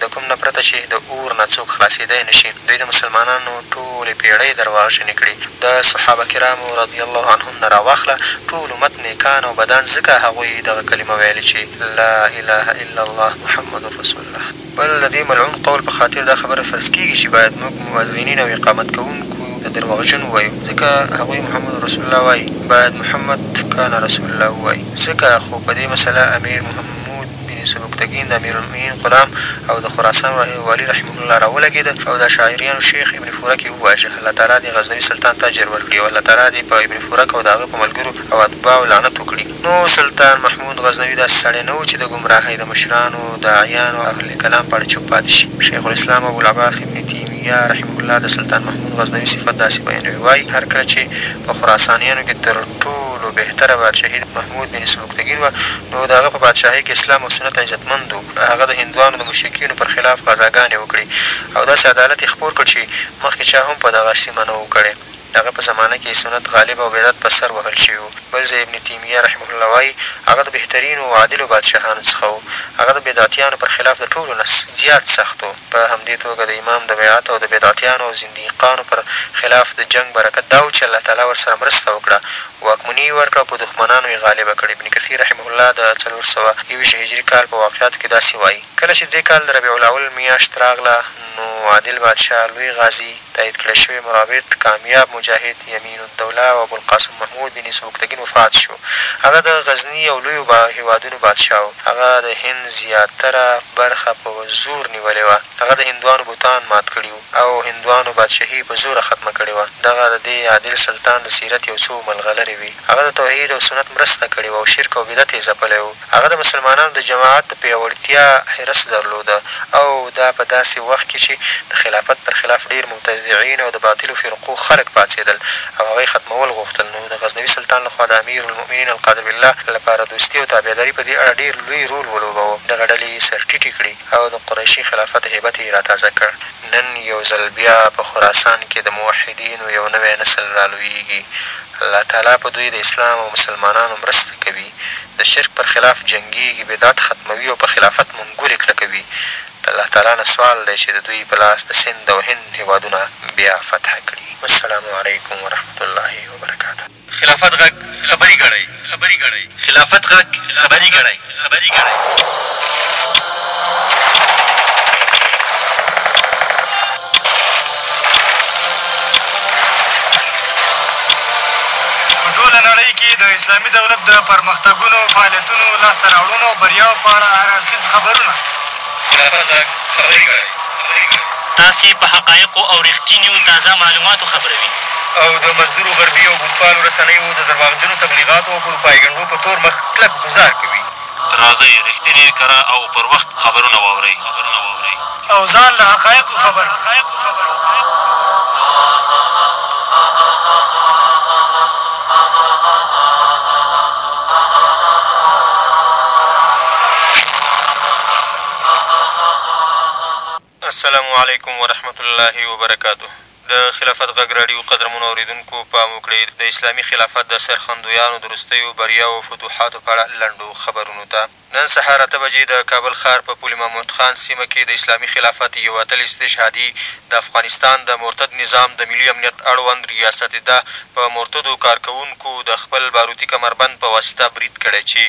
د کوم نه پرته چې د اور نه څوک خلاصېدای نه شي، دوی د مسلمانانو ټولې پېړۍ درواغژنې کړې، د صحابه کرامو رضی الله عنهم نه راواخله ټول امت نېکان او بدان ځکه هغوی دغه کلمه ویلې چې، لا اله الا الله محمد رسول الله. بل د دې ملعون قول په خاطر دا خبره فرض کېږي چې باید موږ مؤذنین او اقامت کوونکو ته درواغجن ووایو، ځکه هغوی محمد رسول الله وايي، باید محمد کان رسول الله ووايي، ځکه خو په دې مسئله امیر محمود بن سبکتګین د امیرالمؤمنین غلام او د خراسان والي رحمه الله راولګېده او د شاعریانو شیخ ابن فورک یې وواژه، الله تعالی دې غزنوي سلطان ته اجر ورکړي او الله تعالی دې په ابن فورک او د هغه په ملګرو او اتباعو لعنت وکړي. نو سلطان محمود غزنوي داسې سړی نه و چې د ګمراهۍ د مشرانو، داعیانو او اهل کلام په اړه چوپ پاتې شي. شیخ الاسلام ابوالعباس ابن تیمیه رحمه الله د سلطان محمود غزنوي صفت داسې بیانوي، وايي، هر کله چې په خراسانیانو کې تر ټولو بهتره بادشاهي د محمود بن سبکتګین وه، نو د هغه په بادشاهۍ کې اسلام او سنت عزتمند و، هغه د هندوانو د مشرکینو پر خلاف غزاګانې وکړې او داسې عدالت یې خپور کړ چې مخکې چا هم په دغه سیمه نه و کړی. دهغه په زمانه کي سنت غالب او بدعت په سر وهل شوي وو، بل ځای ابن تیمیه رحمه الله وايي، هغه د بهترینو او عادلو بادشاهانو څخه وو، هغه د بدعتیانو پر خلاف د ټولو نه زیات سخت وو، په همدې توګه د امام د بیعت او د بدعتیانو او زندیقانو پر خلاف د جنګ برکت دا وو چي الله تعالی ورسره مرسته وکړه، واکمني یې ورکړه او په دښمنانو یې غالبه کړ ابن کثیر رحمه الله د څلور سوه یوویشت هجري کال په واقعاتو کي داسي وايي، کله چي ددې کال د ربیع الاول میاشت راغله نو عادل بادشاه، لوی غازي، تأیید کړی شوی مرابط کامیاب مجاهد یمین الدوله او ابوالقاسم محمود بن سبکتګین وفات شو. هغه د غزني او لویو هېوادونو بادشاه و. هغه د هند زیاتره برخه په زور نیولې وه. هغه د هندوانو بتان مات کړي وو او هندوانو بادشاهي په زوره ختمه کړې وه. دغه د دې عادل سلطان د سیرت یو څو ملغلرې وې. هغه د توحید او سنت مرسته کړې وه او شرک او بدعت یې ځپلی و. هغه د مسلمانانو د جماعت د پياوړتيا حرص درلود او دا په داسې وخت کې چې د خلافت پر خلاف ډېر مبتدعين او د باطلو فرقو خلک پاڅېدل او هغه يې ختمول غوښتل نو د غزنوي سلطان لخوا د امير المؤمنين القادر بالله لپاره دوستي او تابعداري په دې اړه ډېر لوی رول ولوبوه دغه ډلې يې سر ټيټې کړې او د قريشي خلافت هيبت يې را تازه کړ. نن يو ځل بيا په خراسان کې د موحدينو يو نوی نسل رالويږي الله تعالی په دوی د اسلام او مسلمانانو مرسته کوي د شرک پر خلاف جنګېږي، بدعت ختموي او په خلافت منګولې کلکوي، د الله تعالی نه سوال دی چې د دوی په لاس د سند او هند هېوادونه بیا فتح کړي. والسلام علیکم ورحمة الله وبرکاته. خلافت غږ خبری ګړی. خلافت غږ خبری ګړی. په ټوله نړۍ کې د اسلامي دولت د پرمختګونو، فعالیتونو، لاسته راوړنو او بریاوو په اړه هر اړخیز خبرونه. خلافت غږ خبرې کړی. تاسې په حقایقو او رښتینیو تازه معلوماتو خبروي. او د مزدورو غربي او بتپالو رسنیو د درواغجنو تبلیغاتو او پروپایګنډو په تور مخ کلک ګوزار کوي. راځئ رښتینې، کره او پر وخت خبرونه واورئ. او ځان له حقایقو خبر کړئ. السلام علیکم ورحمت الله وبرکاته د خلافت غږ راډیو قدرمنو اورېدونکو! پام وکړئ د اسلامي خلافت د سرخندویانو د وروستیو بریاوو او فتوحاتو په اړه لنډو خبرونو ته. نن سهار اته بجې د کابل ښار په پل محمود خان سیمه کې د اسلامي خلافت یو اتل استشهادي د افغانستان د مرتد نظام د ملي امنیت اړوند ریاست ده په مرتدو کارکوونکو د خپل باروتي کمربند په واسطه برید کړی چې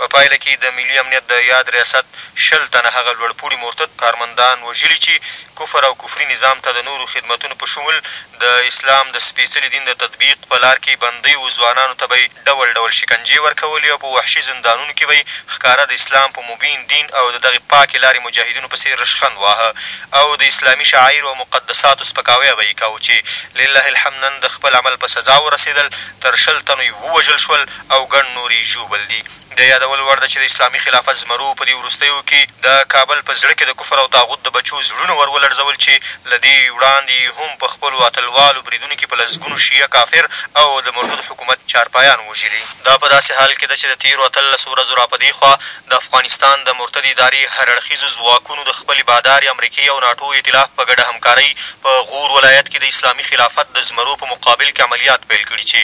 په پایله کې د ملي امنیت د یاد ریاست شل تنه هغه لوړ پوړي مرتد کارمندان وژلي چې کفر او کفري نظام ته د نورو خدمتونو په شمول د اسلام د سپېڅلي دین د تطبیق په لار کې بندیو ځوانانو ته به یې ډول ډول شکنجې ورکولې او په وحشي زندانونو کې به یې ښکاره د اسلام په مبین دین او د دغې پاکې لارې مجاهدینو پسې رشخند واهه او د اسلامي شعایرو او مقدساتو سپکاوی به یې کاوه چې لله الحمد نن د خپل عمل په سزا ورسېدل، تر شل تنو یې ووژل شول او ګڼ نور یې ژوبل دي. د یادولو وړ ده چې د اسلامي خلافت زمرو په دې وروستیو کې د کابل په زړه کې د کفر او طاغوت د بچو زړونه ور ولړزول چې له دې وړاندې یې هم په خپلو اتلوالو بریدونو کې په لسګونو شیعه کافر او د مردود حکومت چارپایان وژلي. دا په داسې حال کې ده چې د تېرو اتلسو ورځو را په دې خوا د افغانستان د مرتدې ادارې هر اړخیزو ځواکونو د خپلې بادارې امریکې او ناټو ایتلاف په ګډه همکارۍ په غور ولایت کې د اسلامي خلافت د زمرو په مقابل کې عملیات پیل کړي چې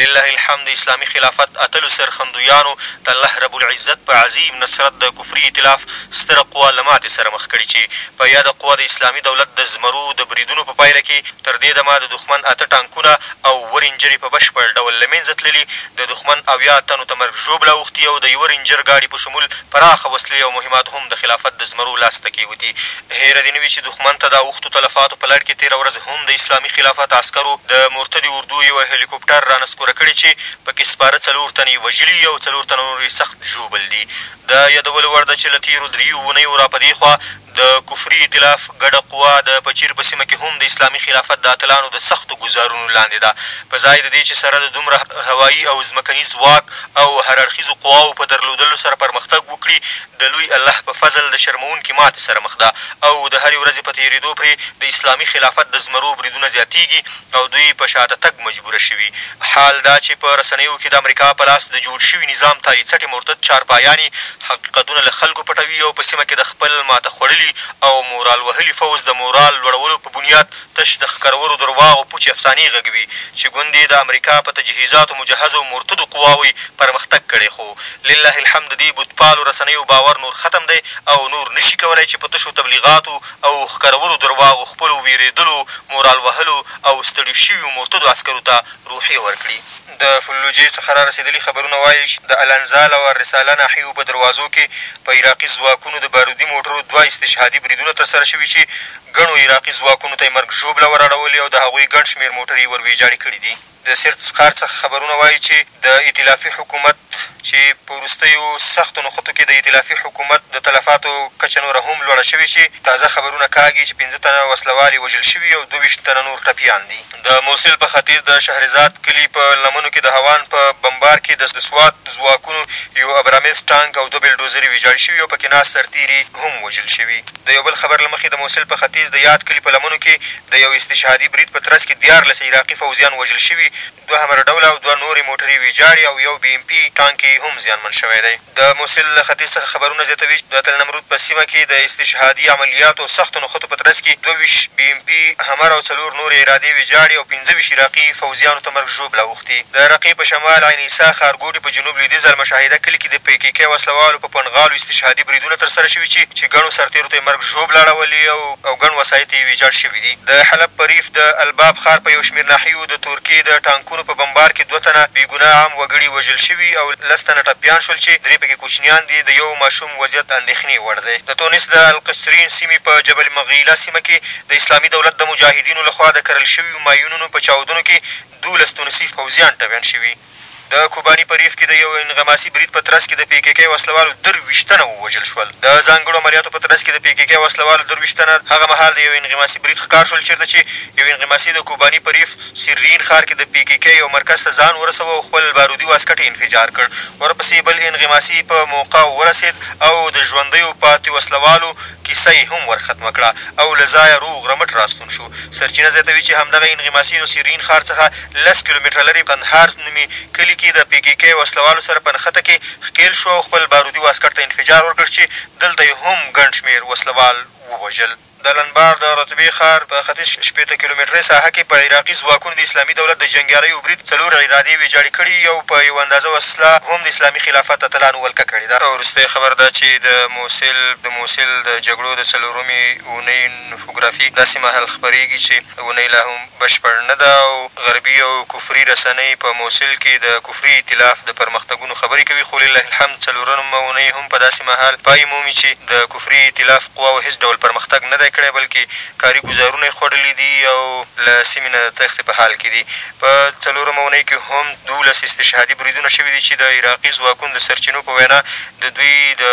لله الحمد اسلامي خلافت اتلو سرښندویانو د الله رب العزت په عظیم نصرت د کفري ایتلاف ستره قوه له ماتې سره مخ کړې چې په یاده قوه د اسلامي دولت د زمرو د بریدونو په پایله کې تر دې دمه د دښمن اته ټانکونه او اووه رینجرې په بشپړ ډول له مینځه تللي، د دښمن اویا تنو ته مرګ ژوبله اوښتي او د یوه رینجر ګاډي په شمول پراخه وسلې او مهمات هم د خلافت د زمرو لاس ته کېوتي. هېره دې نه وي چې دښمن ته د اوښتو تلفاتو په لړ کې تېره ورځ هم د اسلامي خلافت عسکرو د مرتدي اردو یوه هلیکوپټر را نسکوره کړې چې په کې سپاره څلور تنه یې وژلي او څلور تنه نور یې سخت ژوبل دي. د یادولو وړ ده چې له تېرو دريو اوونیو را په دېخوا د کفري ایتلاف ګډه قوه د پچیر په سیمه کې هم د اسلامي خلافت د اتلانو د سختو ګوزارونو لاندې ده. په ځای د دې چې سره د دومره هوایي او ځمکني ځواک او هر اړخیزو قواوو په درلودلو سره پرمختګ وکړي، د لوی الله په فضل د شرموونکې ماتې سره مخ ده او د هرې ورځې په تېرېدو پرې د اسلامي خلافت د زمرو بریدونه زیاتېږي او دوی په شاته تګ مجبوره شوي. حال دا چې په رسنیو کې د امریکا په لاس د جوړ شوي نظام تالي څټې مرتد چارپایانې حقیقتونه له خلکو پټوي او په سیمه کې د خپل ماته خوړلي او مورال وهلي فوځ د مورال لوړولو په بنیاد تش د ښکرورو درواغو پوچې افسانې غږوي چې ګوندې د امریکا په تجهیزاتو مجهزو مرتدو قواوی پرمختګ کړی خو لله الحمد د دې بتپالو رسنیو باور نور ختم دی او نور نشي کولای چې په تشو تبلیغاتو او ښکرورو درواغو خپلو وېرېدلو، مورال وهلو او ستړيو شويو مرتدو عسکرو ته روحيه ورکړي. د فلوجې څخه را رسېدلي خبرونه وايي، چې د الانزال او الرساله ناحيو په دروازو کې په عراقي ځواکونو د بارودي موټرو دوه استشهادي بريدونه ترسره شوي، چې ګڼو عراقي ځواکونو ته يې مرګ ژوبله وراړولې او د هغوی ګڼ شمېر موټرې يې وروېجاړې کړي دي. د سردسقار څخه خبرونه وايي چې د ایتلافي حکومت چې په وروستیو سختو نښتو کې د ایتلافي حکومت د تلفاتو کچه نوره هم لوړه شوې چې تازه خبرونه کاږي چې پنځه تنه وسله والي وژل شوي او دوه ویشت تنه نور ټپیان دي. د موصل په ختیځ د شهرزاد کلي په لمنو کې د هوان په بمبار کې د سوات ځواکونو یو ابرامز ټانک او دوه بلډوزرې ویجاړې شوي او پکې ناست سرتیري هم وژل شوي. د یو بل خبر له مخې، د موصل په ختیځ د یاد کلي په لمنو کې د یو استشهادي برید په ترڅ کې دیارلس عراقي فوځیان وژل شوي، دوه همره ډوله او دوه نورې موټرې ویجاړې او یو بي ایم پي ټانکې هم زیانمن شوی دی. د موصل له ختیځ څخه خبرونه زیاتوي، د تل نمرود په سیمه کې د استشهادي عملیاتو او سختو نښتو په ترڅ کې دوه ویشت بي ایم پي، همر او څلور نورې عرادې ویجاړې او پنځه ویشت عراقي فوځیانو ته مرګ ژوبله اوښتې. دي. د رقې په شمال عین عیسی ښارګوټي په جنوب لویدیځ المشاهده کلي کې د پي کي کي وسله والو په پنډغالو استشهادي بریدونه ترسره شوي چې چې ګڼو سرتېرو ته یې مرګ ژوبله اړولې او ګڼ وسایط یې ویجاړ شوي دي. د حلب په ریف د الباب ښار په یو شمېر ناحیو د تورکیې د ټانکونو په بمبار کې دوه تنه بې ګناه عام وګړي وژل شوي او لس تنه ټپیان شول چې درې پکې کوچنیان دي د یو ماشوم وضعیت اندېښنې وړ دی د تونس د القصرین سیمې په جبل مغیله سیمه کې د اسلامي دولت د مجاهدینو له خوا د کرل شویو مایونونو په چاودنو کې دولس تونسي پوځیان ټپیان شوي د کوباني په ریف کې د یو انغماسي برید په ترڅ کې د پي کې کې وسله والو درویشت تنه ووژل شول د ځانګړو عملیاتو په ترڅ کې د پي کې کې وسله والو درویشت تنه هغه مهال د یو انغماسي برید ښکار شول چېرته چې یو انغماسي د کوباني په ریف سیررین ښار کې د پي کې کې یو مرکز ته ځان ورسوه او خپل بارودي واسکټ یې انفجار کړ ورپسې بل انغماسي په موقع ورسېد او د ژوندیو پاتې وسله والو کیسه یې هم ورختمه کړه او له ځایه روغ رمټ راستون شو. سرچینه زیاتوي چې همدغه انغماسي د سیرین ښار څخه لس کیلومتره لرې پنهار نومي کلي کې د پي کې کې وسله والو سره په نښته کې ښکیل شو او خپل بارودي واسکټ ته انفجار ورکړ چې دلته یې هم ګڼ شمیر وسله وال ووژل. د لنبار د رتبې ښار په ختیځ شپېته کیلومترۍ ساحه کې په عراقي ځواکونو د اسلامي دولت د جنګیالیو برید څلور عرادې ویجاړې کړي او په یو اندازه وسله هم د اسلامي خلافت اتلانو ولکه کړې ده. وروستۍ خبره دا چې د موصل د موصل د جګړو د څلورمې اونۍ، نفوګرافي داسې مهال خپرېږي چې اوونۍ لا هم بشپړ نه ده او غربي او کفري رسنۍ په موصل کې د کفري ایتلاف د پرمختګونو خبرې کوي خو لله الحمد څلورمه اوونۍ هم په داسې مهال پای مومي چې د کفري ایتلاف قواو هېڅ ډول پرمختګ نه دی کړی بلکې کاري ګوزارونه یې خوړلي دي او له سیمې نه د تښتې په حال کې دي په څلورمه اوونۍ کې هم دوولس استشهادي بریدونه شوي دي چې د عراقي ځواکونو د سرچینو په وینا د دوی د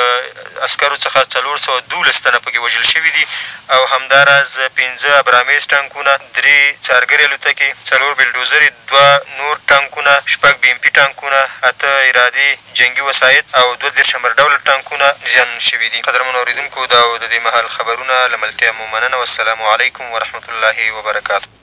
عسکرو څخه څلور سوه دوولس تنه په کې وژل شوي دي او همداراز پنځه ابرامېز ټانکونه، درې څارګرې الوتکې، څلور بلډوزرې، دوه نور ټانکونه، شپږ بي اېم پي ټانکونه، اته عرادې جنګي وسایط او دوه دېرش همر ډوله ټانکونه زیانمن شوي دي. قدرمنو اورېدونکو! دا و د دې مهال خبرونه، له ملتیا مو مننه، والسلام علیکم ورحمة الله وبرکاته.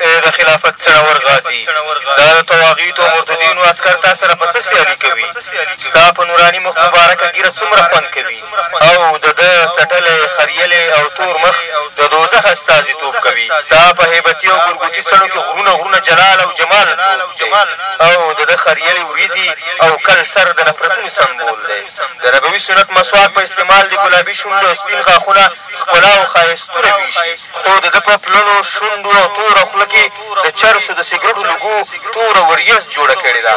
ای د خلافت څڼور غازي! دا د طواغیتو او مرتدینو عسکر تا سره په څه سیالي کوي؟ ستا په نوراني مخ مبارکه ږیره څومره خوند کوي او د ده څټلی، خریلی او تور مخ د دوزخ استازیتوب کوي. ستا په هیبتي او ګرګوتي څڼو کې غرونه غرونه جلال او جمال پروت دی او د ده خریلې وریځې او کل سر د نفرتونو سمبول دی. د نبوي سنت مسواک په استعمال دې ګلابي شونډې او سپین غاښونه ښکلا او ښایستونه وېشي. خو د ده په پلنو شونډو او توره خوله کې د چرسو د سګرټو لوګو توره وریځ جوړه کړې ده.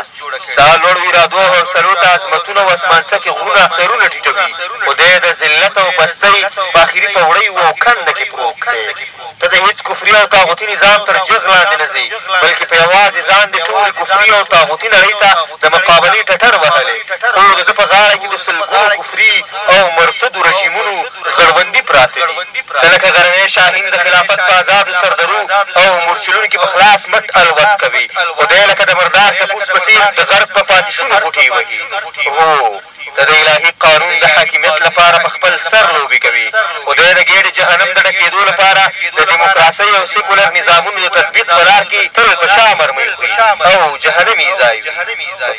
ستا لوړو ارادو او حوصلو ته عظمتونه او اسمانڅکي غرونه سرونه ټیټوي، خو دی د ذلت او پستۍ په اخري پوړیو او کنده کې پروت دی. ته د هېڅ کفري او طاغوتي نظام تر جغ لاندې نه ځې، بلکې په یوازې ځان دې ټولې کفري او طاغوتي نړۍ ته د مقابلې ټټر وهلی، خو د ده په غاړه کې د سلګونو کفري او مرتدو رژیمونو ګړوندي پراته دي، ته لکه غرنی شاهین د خلافت په ازادو سردرو او مورچلونو کې په خلاص مټ الوت کوې، خو دی لکه د مردار ټپوس په څېر د غرب په پاتېشونو غوټې وهي. هو! ته د الهي قانون د حاکمیت لپاره په خپل سر لوبې کوې، خو دی د ګېډې جهنم د ډکېدو لپاره د دیموکراسۍ او سیکولر نظامونو د تطبیق په لار کې تل په شا مرمۍ خوري او جهنم یې ځای وي.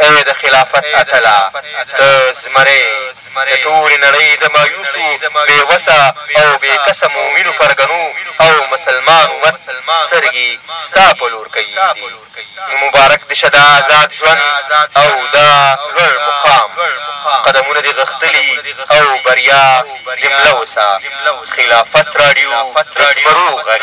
نو ای د خلافت اتله! ته زمری! د ټولې نړۍ د مایوسو، بې وسه او بې کسه مؤمنو پرګنو او مسلمان امت سترګې ستا په لور کږې دي. نو مبارک دې شه دا ازاد ژوند او دا لوړ مقام. قدمونه دې غښتلي او بریا دې مله اوسه. خلافت راډیو د زمرو غږ.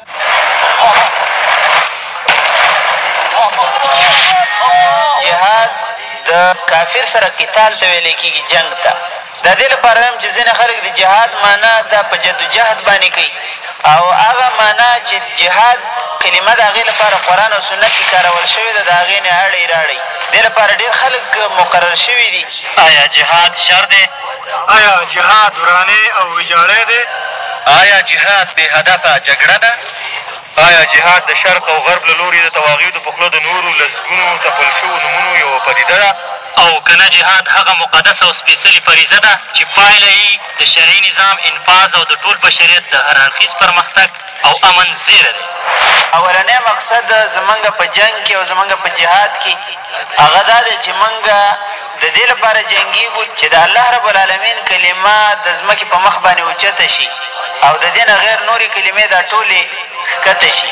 جهاد د کافر سره قتال ته ویل کېږي جنګ ته دا دې لپاره وایم چې ځینې خلک د جهاد معنا دا په جدوجهد باندې کوي او هغه معنا چې جهاد کلمه د هغې لپاره قرآن او سنت کې کارول شوې ده د هغې نه اړی راړی دې لپاره ډېر خلک مقرر شوي دي آیا جهاد شر دی؟ آیا جهاد ورانی او ویجاړی دی؟ آیا جهاد بې هدفه جګړه ده؟ آیا جهاد د شرق او غرب له لوري د تواغیتو په خوله د نورو لسګونو تپل شوو نومونو یوه پدیده ده؟ او که نه جهاد هغه مقدسه او سپېڅلې فریضه ده چې پایله یی د شرعي نظام انفاذ او د ټول بشریت د هر اړخیز پرمختګ او امن زېری دی. اولنی مقصد زمونږ په جنګ کې او زمونږ په جهاد کې هغه دا دی چې مونږ د دې لپاره جنګېږو چې د الله رب العالمين کلمه د ځمکې په مخ باندې اوچته شي او د دې نه غېر نورې کلمې دا ټولې ښکته شي.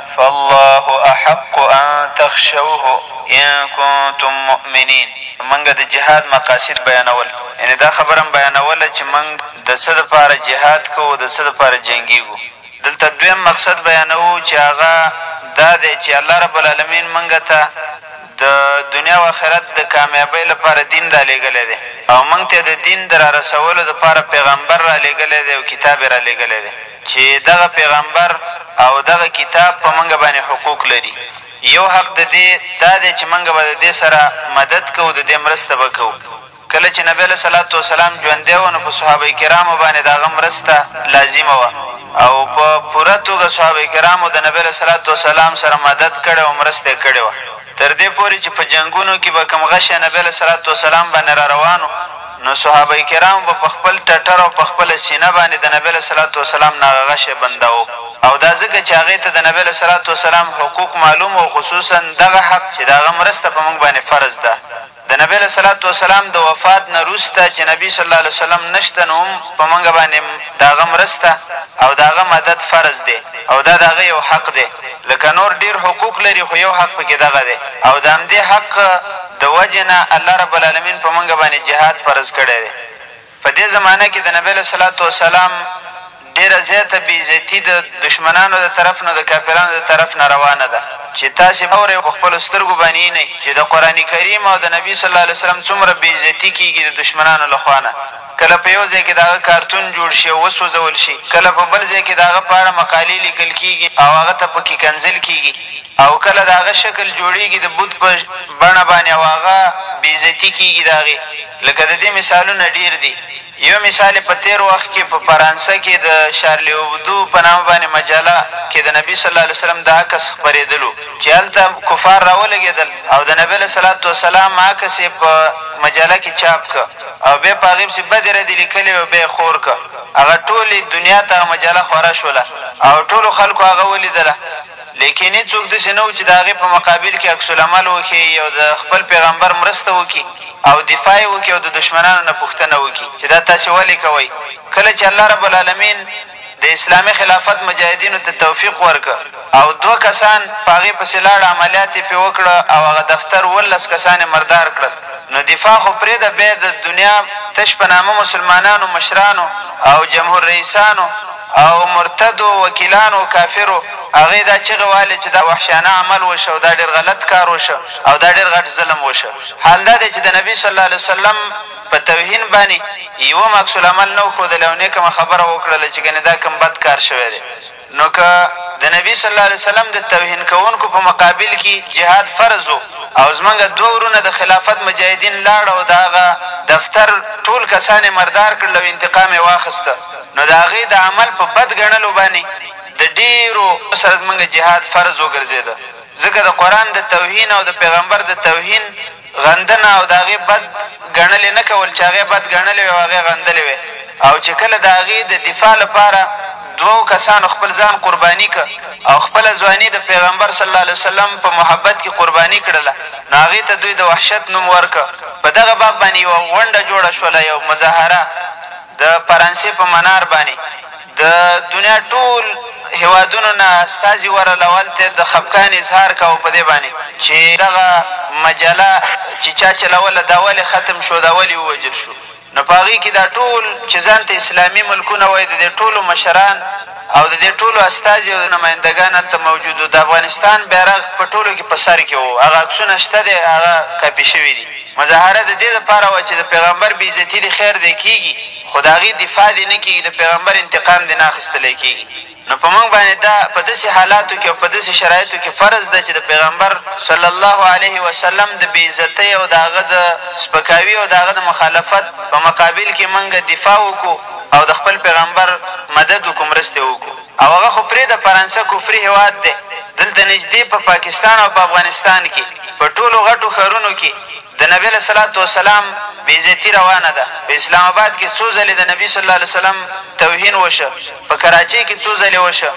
فالله احق ان تخشوه ان کنتم مؤمنین مونږ د جهاد مقاصد بیانول یعنې دا خبره هم بیانوله چې مونږ د څه لپاره جهاد کوو د څه لپاره جنګیږو دلته دویم مقصد بیانوو چې هغه دا دی چې الله رب العالمین مونږ ته د دنیا او اخرت د کامیابۍ لپاره دین رالیږلی دی او مونږ ته یې د دین د رارسولو لپاره پیغمبر رالیږلی دی او کتاب یې رالیږلی دی. چي دغه پيغمبر او دغه کتاب په موږ باندي حقوق لري، يو حق د دې دا دی چي موږ به د دې سره مدد کوو، د دې مرسته به کوو، کله چي نبي عليه الصلوة والسلام ژوندی وو نو په صحابه کرامو باندي د هغه مرسته لازمه وه او په پوره توګه صحابه کرامو د نبي عليه الصلوة والسلام سره مدد کړی او مرسته يې کړې وه. تر دې پورې چې په جنګونو کې به کوم غشی نبی علیه الصلوة والسلام باندې را روان و، نو صحابه کرامو به په خپل ټټر او په خپله سینه باندې د نبی علیه الصلوة والسلام نه هغه غشی بنداوه او دا ځکه چې هغې ته د نبی علیه الصلوة والسلام حقوق معلوم وو خصوصاً دغه حق چې د هغه مرسته په موږ باندې فرض ده. د نبی علیه الصلوة والسلام د وفات نه روسته چې نبی صلی الله علیه وسلم نشته نو هم په مونږ باندې د هغه مرسته او د هغه مدد فرض دی او دا د هغه یو حق دی لکه نور ډیر حقوق لري خو یو حق پکې دغه دی او د همدې حق د وجې نه الله رب العالمین په مونږ باندې جهاد فرض کړی دی. په دې زمانه کې د نبي علیه الصلوة والسلام ډېره زیاته بې عزتي د دښمنانو د طرف نه او د کافرانو د طرف نه روانه ده چې تاسې اورئ او په خپلو سترګو باندې وینئ چې د قرآن کریم او د نبي صلی الله علیه وسلم څومره بې عزتي کېږي د دښمنانو له خوا نه، کله په یو ځای کې د هغه کارتون جوړ شي او وسوځول شي، کله په بل ځای کې د هغه په اړه مقالې لیکل کېږي او هغه ته په کې کنځل کېږي او کله د هغه شکل جوړېږي د بت په بڼه باندې او هغه بې عزتي کېږي د هغې. لکه د دې مثالونه ډېر دي. يو مثال يې په تېر وخت کې په فرانسه کې د شارلي اوبدو په نامه باندې مجله کې د نبي صلی الله عليه وسلم د عکس خپرېدل و چې هلته کفار راولګېدل او د نبي عليه الصلوة والسلام عکس يې په مجله کې چاپ کړ او بيا په هغې پسې بدې ردې ليکلې وې او بيا يې خور کړ. هغه ټولې دنيا ته هغه مجله خوره شوله او ټولو خلکو هغه وليدله. ليکن هيڅوک داسې نه وو چې د هغې په مقابل کې عکس العمل وکړي او د خپل پيغمبر مرسته وکړي او دفاع يې وکړي او د دښمنانو نه پوښتنه وکړي چې دا تاسې ولې کوئ؟ کله چې الله رب العلمين د اسلامي خلافت مجاهدينو ته توفيق ورکړ او دوه کسان په هغې پسې لاړ عمليات يې پرې وکړ او هغه دفتر اوولس کسان يې مردار کړل نو دفاع خو پرېږده بيا د دنيا تش په نامه مسلمانانو مشرانو او جمهور رئيسانو او مرتدو وکیلانو او کافرو هغه دا چغې وهلې چې دا وحشیانه عمل وشو او دا ډېر غلط کار وشو او دا ډېر غټ ظلم وشو حال دا دی چې د نبی صلی الله علیه وسلم په توهین باندې یوه هم عکس العمل نه و ښودلی او نه یې کومه خبره وکړله چې ګنې دا کوم بد کار شوی دی نو که د نبی صلی الله علیه وسلم د توهین کوونکو په مقابل کې جهاد فرض و او زمونږ دوه ورونه د خلافت مجاهدین لاړه او د هغه دفتر ټول کسان یې مردار کړل او انتقام یې واخیسته نو د هغوی د عمل په بد ګڼلو باندې د ډېرو سره زمونږ جهاد فرض وګرځېده، ځکه د قرآن د توهین او د پیغمبر د توهین، غندنه، او د هغې بد ګڼل یې نه کول چې هغه یې بد ګڼلی وی او هغه یې غندلی وی او چې کله د هغې د دفاع لپاره دوو کسانو خپل ځان قرباني کړ او خپله ځواني د پیغمبر صلی الله علیه وسلم په محبت کې قرباني کړله نو هغې ته دوی د وحشت نوم ورکړ په دغه باب باندې یوه غونډه جوړه شوله یو مظاهره د فرانسې په منار باندې د دنیا ټول هېوادونو نه استازي ورغلل او هلته د خپګان اظهار کاوه په دې باندې چې دغه مجله چې چا چلوله دا ولې ختم شو دا ولې ووژل شو نو په هغې کې دا ټول چې ځان ته اسلامي ملکونه وايي د دې ټولو مشران او د دې ټولو استازي او نمایندګان هلته موجود وو، د افغانستان بیرغ په ټولو کې په سر کې وو، هغه عکسونه شته دی، هغه کاپي شوي دي، مظاهره د دې لپاره وه چې د پیغمبر بې عزتي دې خیر دی کیږي، خو د هغې دفاع دې نه کیږي، د پیغمبر انتقام دې نه اخیستلی کیږي، نو په موږ باندې دا په داسې حالاتو کې او په داسې شرایطو کې فرض ده چې د پیغمبر صلی الله علیه وسلم د بې عزتۍ او د هغه د سپکاوي او د هغه د مخالفت په مقابل کې موږ دفاع وکړو. او د خپل پیغمبر مدد وکړو مرسته وکړو او هغه خو پریږده فرانسه کفري هیواد دی دلته نژدې په پاکستان او په افغانستان کې په ټولو غټو ښارونو کې د نبي علیه الصلوة والسلام بې عزتي روانه ده په اسلام اباد کې څو ځلې د نبي صلی الله علیه وسلم توهین وشو په کراچۍ کې څو ځلې وشو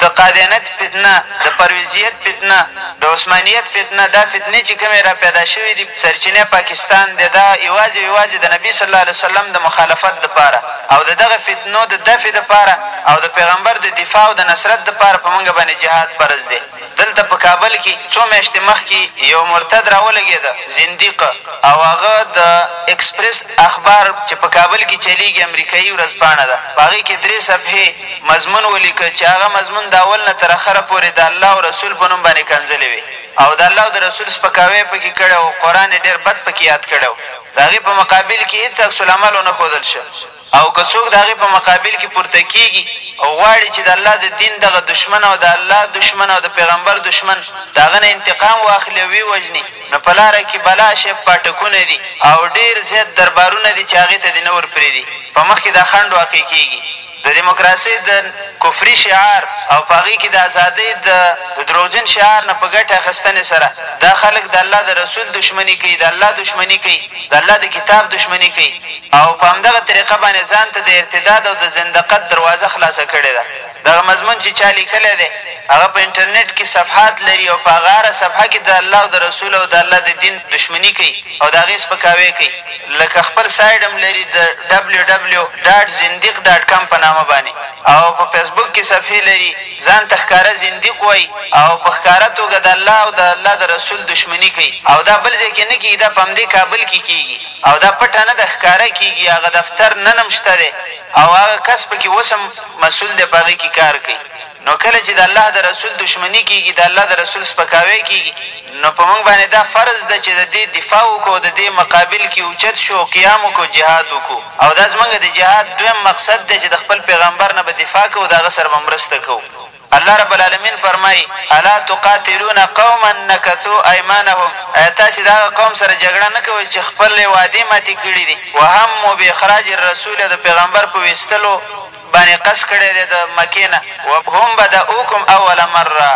د قاديانيت فتنه، د پرويزيت فتنه، د عثمانيت فتنه، دا فتنې چې کومې را پيدا شوې دي، سرچينه پاکستان دی، دا يوازې او يوازې د نبي صلی الله عليه وسلم د مخالفت دپاره او د دغه فتنو د دفع دپاره او د پيغمبر د دفاع او د نصرت دپاره په مونږ باندې جهاد فرض دی. دلته په کابل کې څو مياشتې مخکې يو مرتد را ولګېده، زنديق، او هغه د ايکسپريس اخبار چې په کابل کې چلېږي، امريکايي ورځپاڼه ده، په هغې کې درې صفحې، مضمون ولیکه چې هغه مضمون د اول نه تر اخره پورې د الله او رسول په نوم باندې کنځلې وې او د الله او د رسول سپکاوی یې پکې کړی او قرآن یې ډېر بد پکې یاد کړی او د هغې په مقابل کې هېڅ عکس العمل ونه ښودل شو او که څوک د هغې په مقابل کې پورته کېږي او غواړي چې د الله د دین دغه دښمن او د الله دښمن او د پیغمبر دښمن د هغه نه انتقام واخلي او ویې وژني نو په لاره کې بلا شیب پاټکونه دي او ډېر زیات دربارونه دي چې هغې ته دې نه ورپرېږدي په مخکې دا خنډ واقع کېږي د دموکراسۍ د کفري شعار او په هغې کې د ازادۍ د د دروغجن شعار نه په ګټې اخیستنې سره دا خلک د الله د رسول دښمني کوي، د الله دښمني کوي، د الله د کتاب دښمني کوي او په همدغه طریقه باندې ځان ته د ارتداد او د زندقت دروازه خلاصه کړې ده. دغه مضمون چې چا لیکلی دی هغه په انټرنیټ کې صفحات لري او په هغه هره صفحه کې د الله او د رسول او د الله د دین دښمني کوي او د هغې سپکاوی کوي. لکه خپل سايډ هم لري د ډبليو ډبليو ډاټ زنديق ډاټ کام په نامه باندې او په فيسبوک کې صفحې لري ځان ته ښکاره زنديق وايي او په ښکاره توګه د الله او د الله د رسول دښمني کوي او دا بل ځای کې نه کيږي دا په همدې کابل کې کيږي او دا پټه نه ده ښکاره کيږي هغه دفتر نن هم شته دی او هغه کس پکې اوس هم مسول دی په هغه کې کار کوي. نو کله چې د الله د رسول دښمني کېږي، د الله د رسول سپکاوی کېږي، نو په موږ باندې دا فرض ده چې د دې دفاع وکړو او د دې مقابل کې اوچت شو او قیام وکړو، جهاد وکړو او دا زموږ د جهاد دویم مقصد دی چې د خپل پیغمبر نه به دفاع کوو، د هغه سره به مرسته کوو. الله رب العالمین فرمایي، الا تقاتلون قوما نکثوا ایمانهم، ایا تاسې د هغه قوم سره جګړه نه کوئ چې خپلې وعدې ماتې کړي دي، وهموا باخراج الرسول او د پیغمبر په ویستلو باندې قصد کړی دی د مکې نه. وبهم بدؤکم اول مرة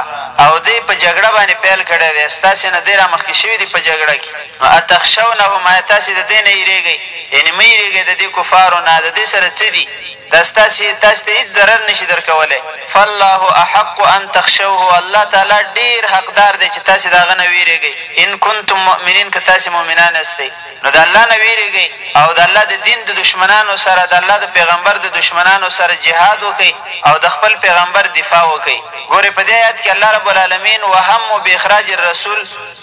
او دوی په جګړه باندې پیل کړی دی، ستاسې نه دوی رامخکې شوي دي په جګړه کې، نو اتخشونهم ایا تاسې د دوی نه ویرېږئ، یعنې مه ویرېږئ د دې کفارو نه، د دوی سره څه دي، دا ستاسې تاسې ته هیڅ ضرر نه شي درکولی، فالله احق ان تخشوه الله تعالی ډېر حقدار دی چې تاسې د هغه نه ویرېږئ، ان کنتم مؤمنین که تاسې مؤمنان یاستئ. نو د الله نه وېرېږئ او د الله د دین د دښمنانو سره، د الله د پېغمبر د دښمنانو سره جهاد وکړئ او د خپل پېغمبر دفاع وکړئ. ګورئ په دې ایت کې الله رب العالمین وهمو باخراج الرسول،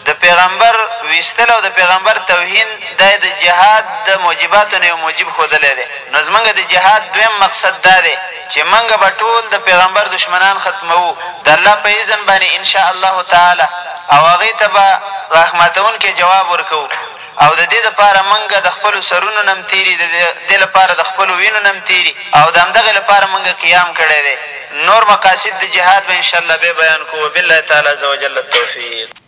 د پېغمبر ویستل او د پېغمبر توهین، دا یې د جهاد د موجباتو نه یو موجب ښودلی دی. نو زموږ د جهاد دویم مقصد دا دی، چي موږ به ټول د پيغمبر دښمنان ختموو د الله په اذن باندي ان شاء الله تعالی او هغوی ته به غاښ ماتونکی جواب ورکوو او د دې لپاره موږ د خپلو سرونو نه هم تيري د دې لپاره د خپلو وينو نه هم تيري او د همدغي لپاره موږ قيام کړی دی نور مقاصد د جهاد به ان شاء الله بيا بيان کوو وبالله تعالی عزوجل التوفيق.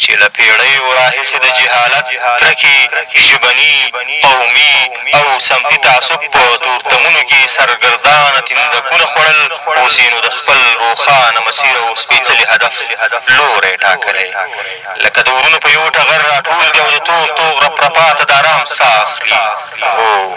چې له پېړیو راهیسې د جهالت، کرکې، ژبني، قومي او سمتي تعصب په تورتمونو کې سرګردانه تیندکونه خوړل، اوس یې نو د خپل روښانه مسیر او سپېڅلي هدف لوری ټاکلی، لکه د ورونو په یو ټغر راټول دي او د تور توغ رپرپا ته د ارام ساه اخلي. هو!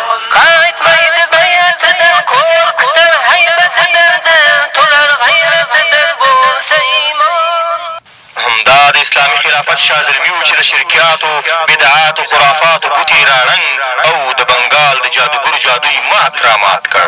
همدا د اسلامي خلافت شازلمي وو چې د شرکیاتو، بدعاتو، خرافاتو بوتې یې راړنګ او د بنګال د جادوګرو جادو یې مات رامات کړ.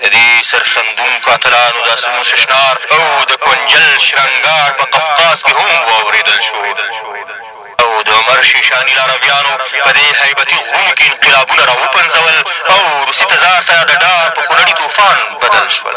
د دې سرښندونکو اتلانو داسونو ششنار او د کونجل شرنګار په قفقاز کې هم واورېدل شو او د عمر شیشاني لارویانو په دې هیبتي غرونو کې انقلابونه را وپنځول او روسي تزار ته د ډار په خونړي طوفان بدل شول.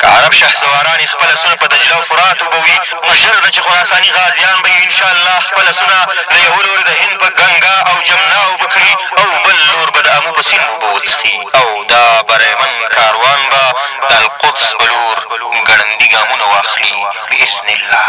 که عرب شهسواران یې خپل اسونه په دجله او فرات وبوي، نو ژر ده چې خراساني غازیان به یې ان شاء الله خپل اسونه له یوه لورې د هند په ګنګا او جمنا اوبه کړي او بل لور به د امو په سیند اوبه وڅښي او دا بری من کاروان به د القدس په لور ګړندي ګامونه واخلي باذن الله.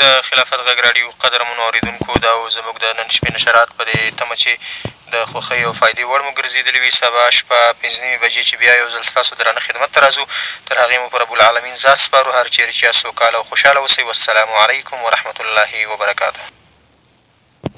د خلافت غږ راډیو قدرمنو اورېدونکو دا و زموږ د نن شپې نشرات په دې تمه چې د خوښۍ او فایدې وړ مو ګرځېدلي وي سبا شپه پنځه نیمې بجې چې بیا یو ځل ستاسو درانه خدمت ته راځو تر هغې مو په رب العالمین ذات سپارو هر چېرې چې یاست سوکاله او خوشاله اوسئ والسلام علیکم ورحمة الله وبرکاته.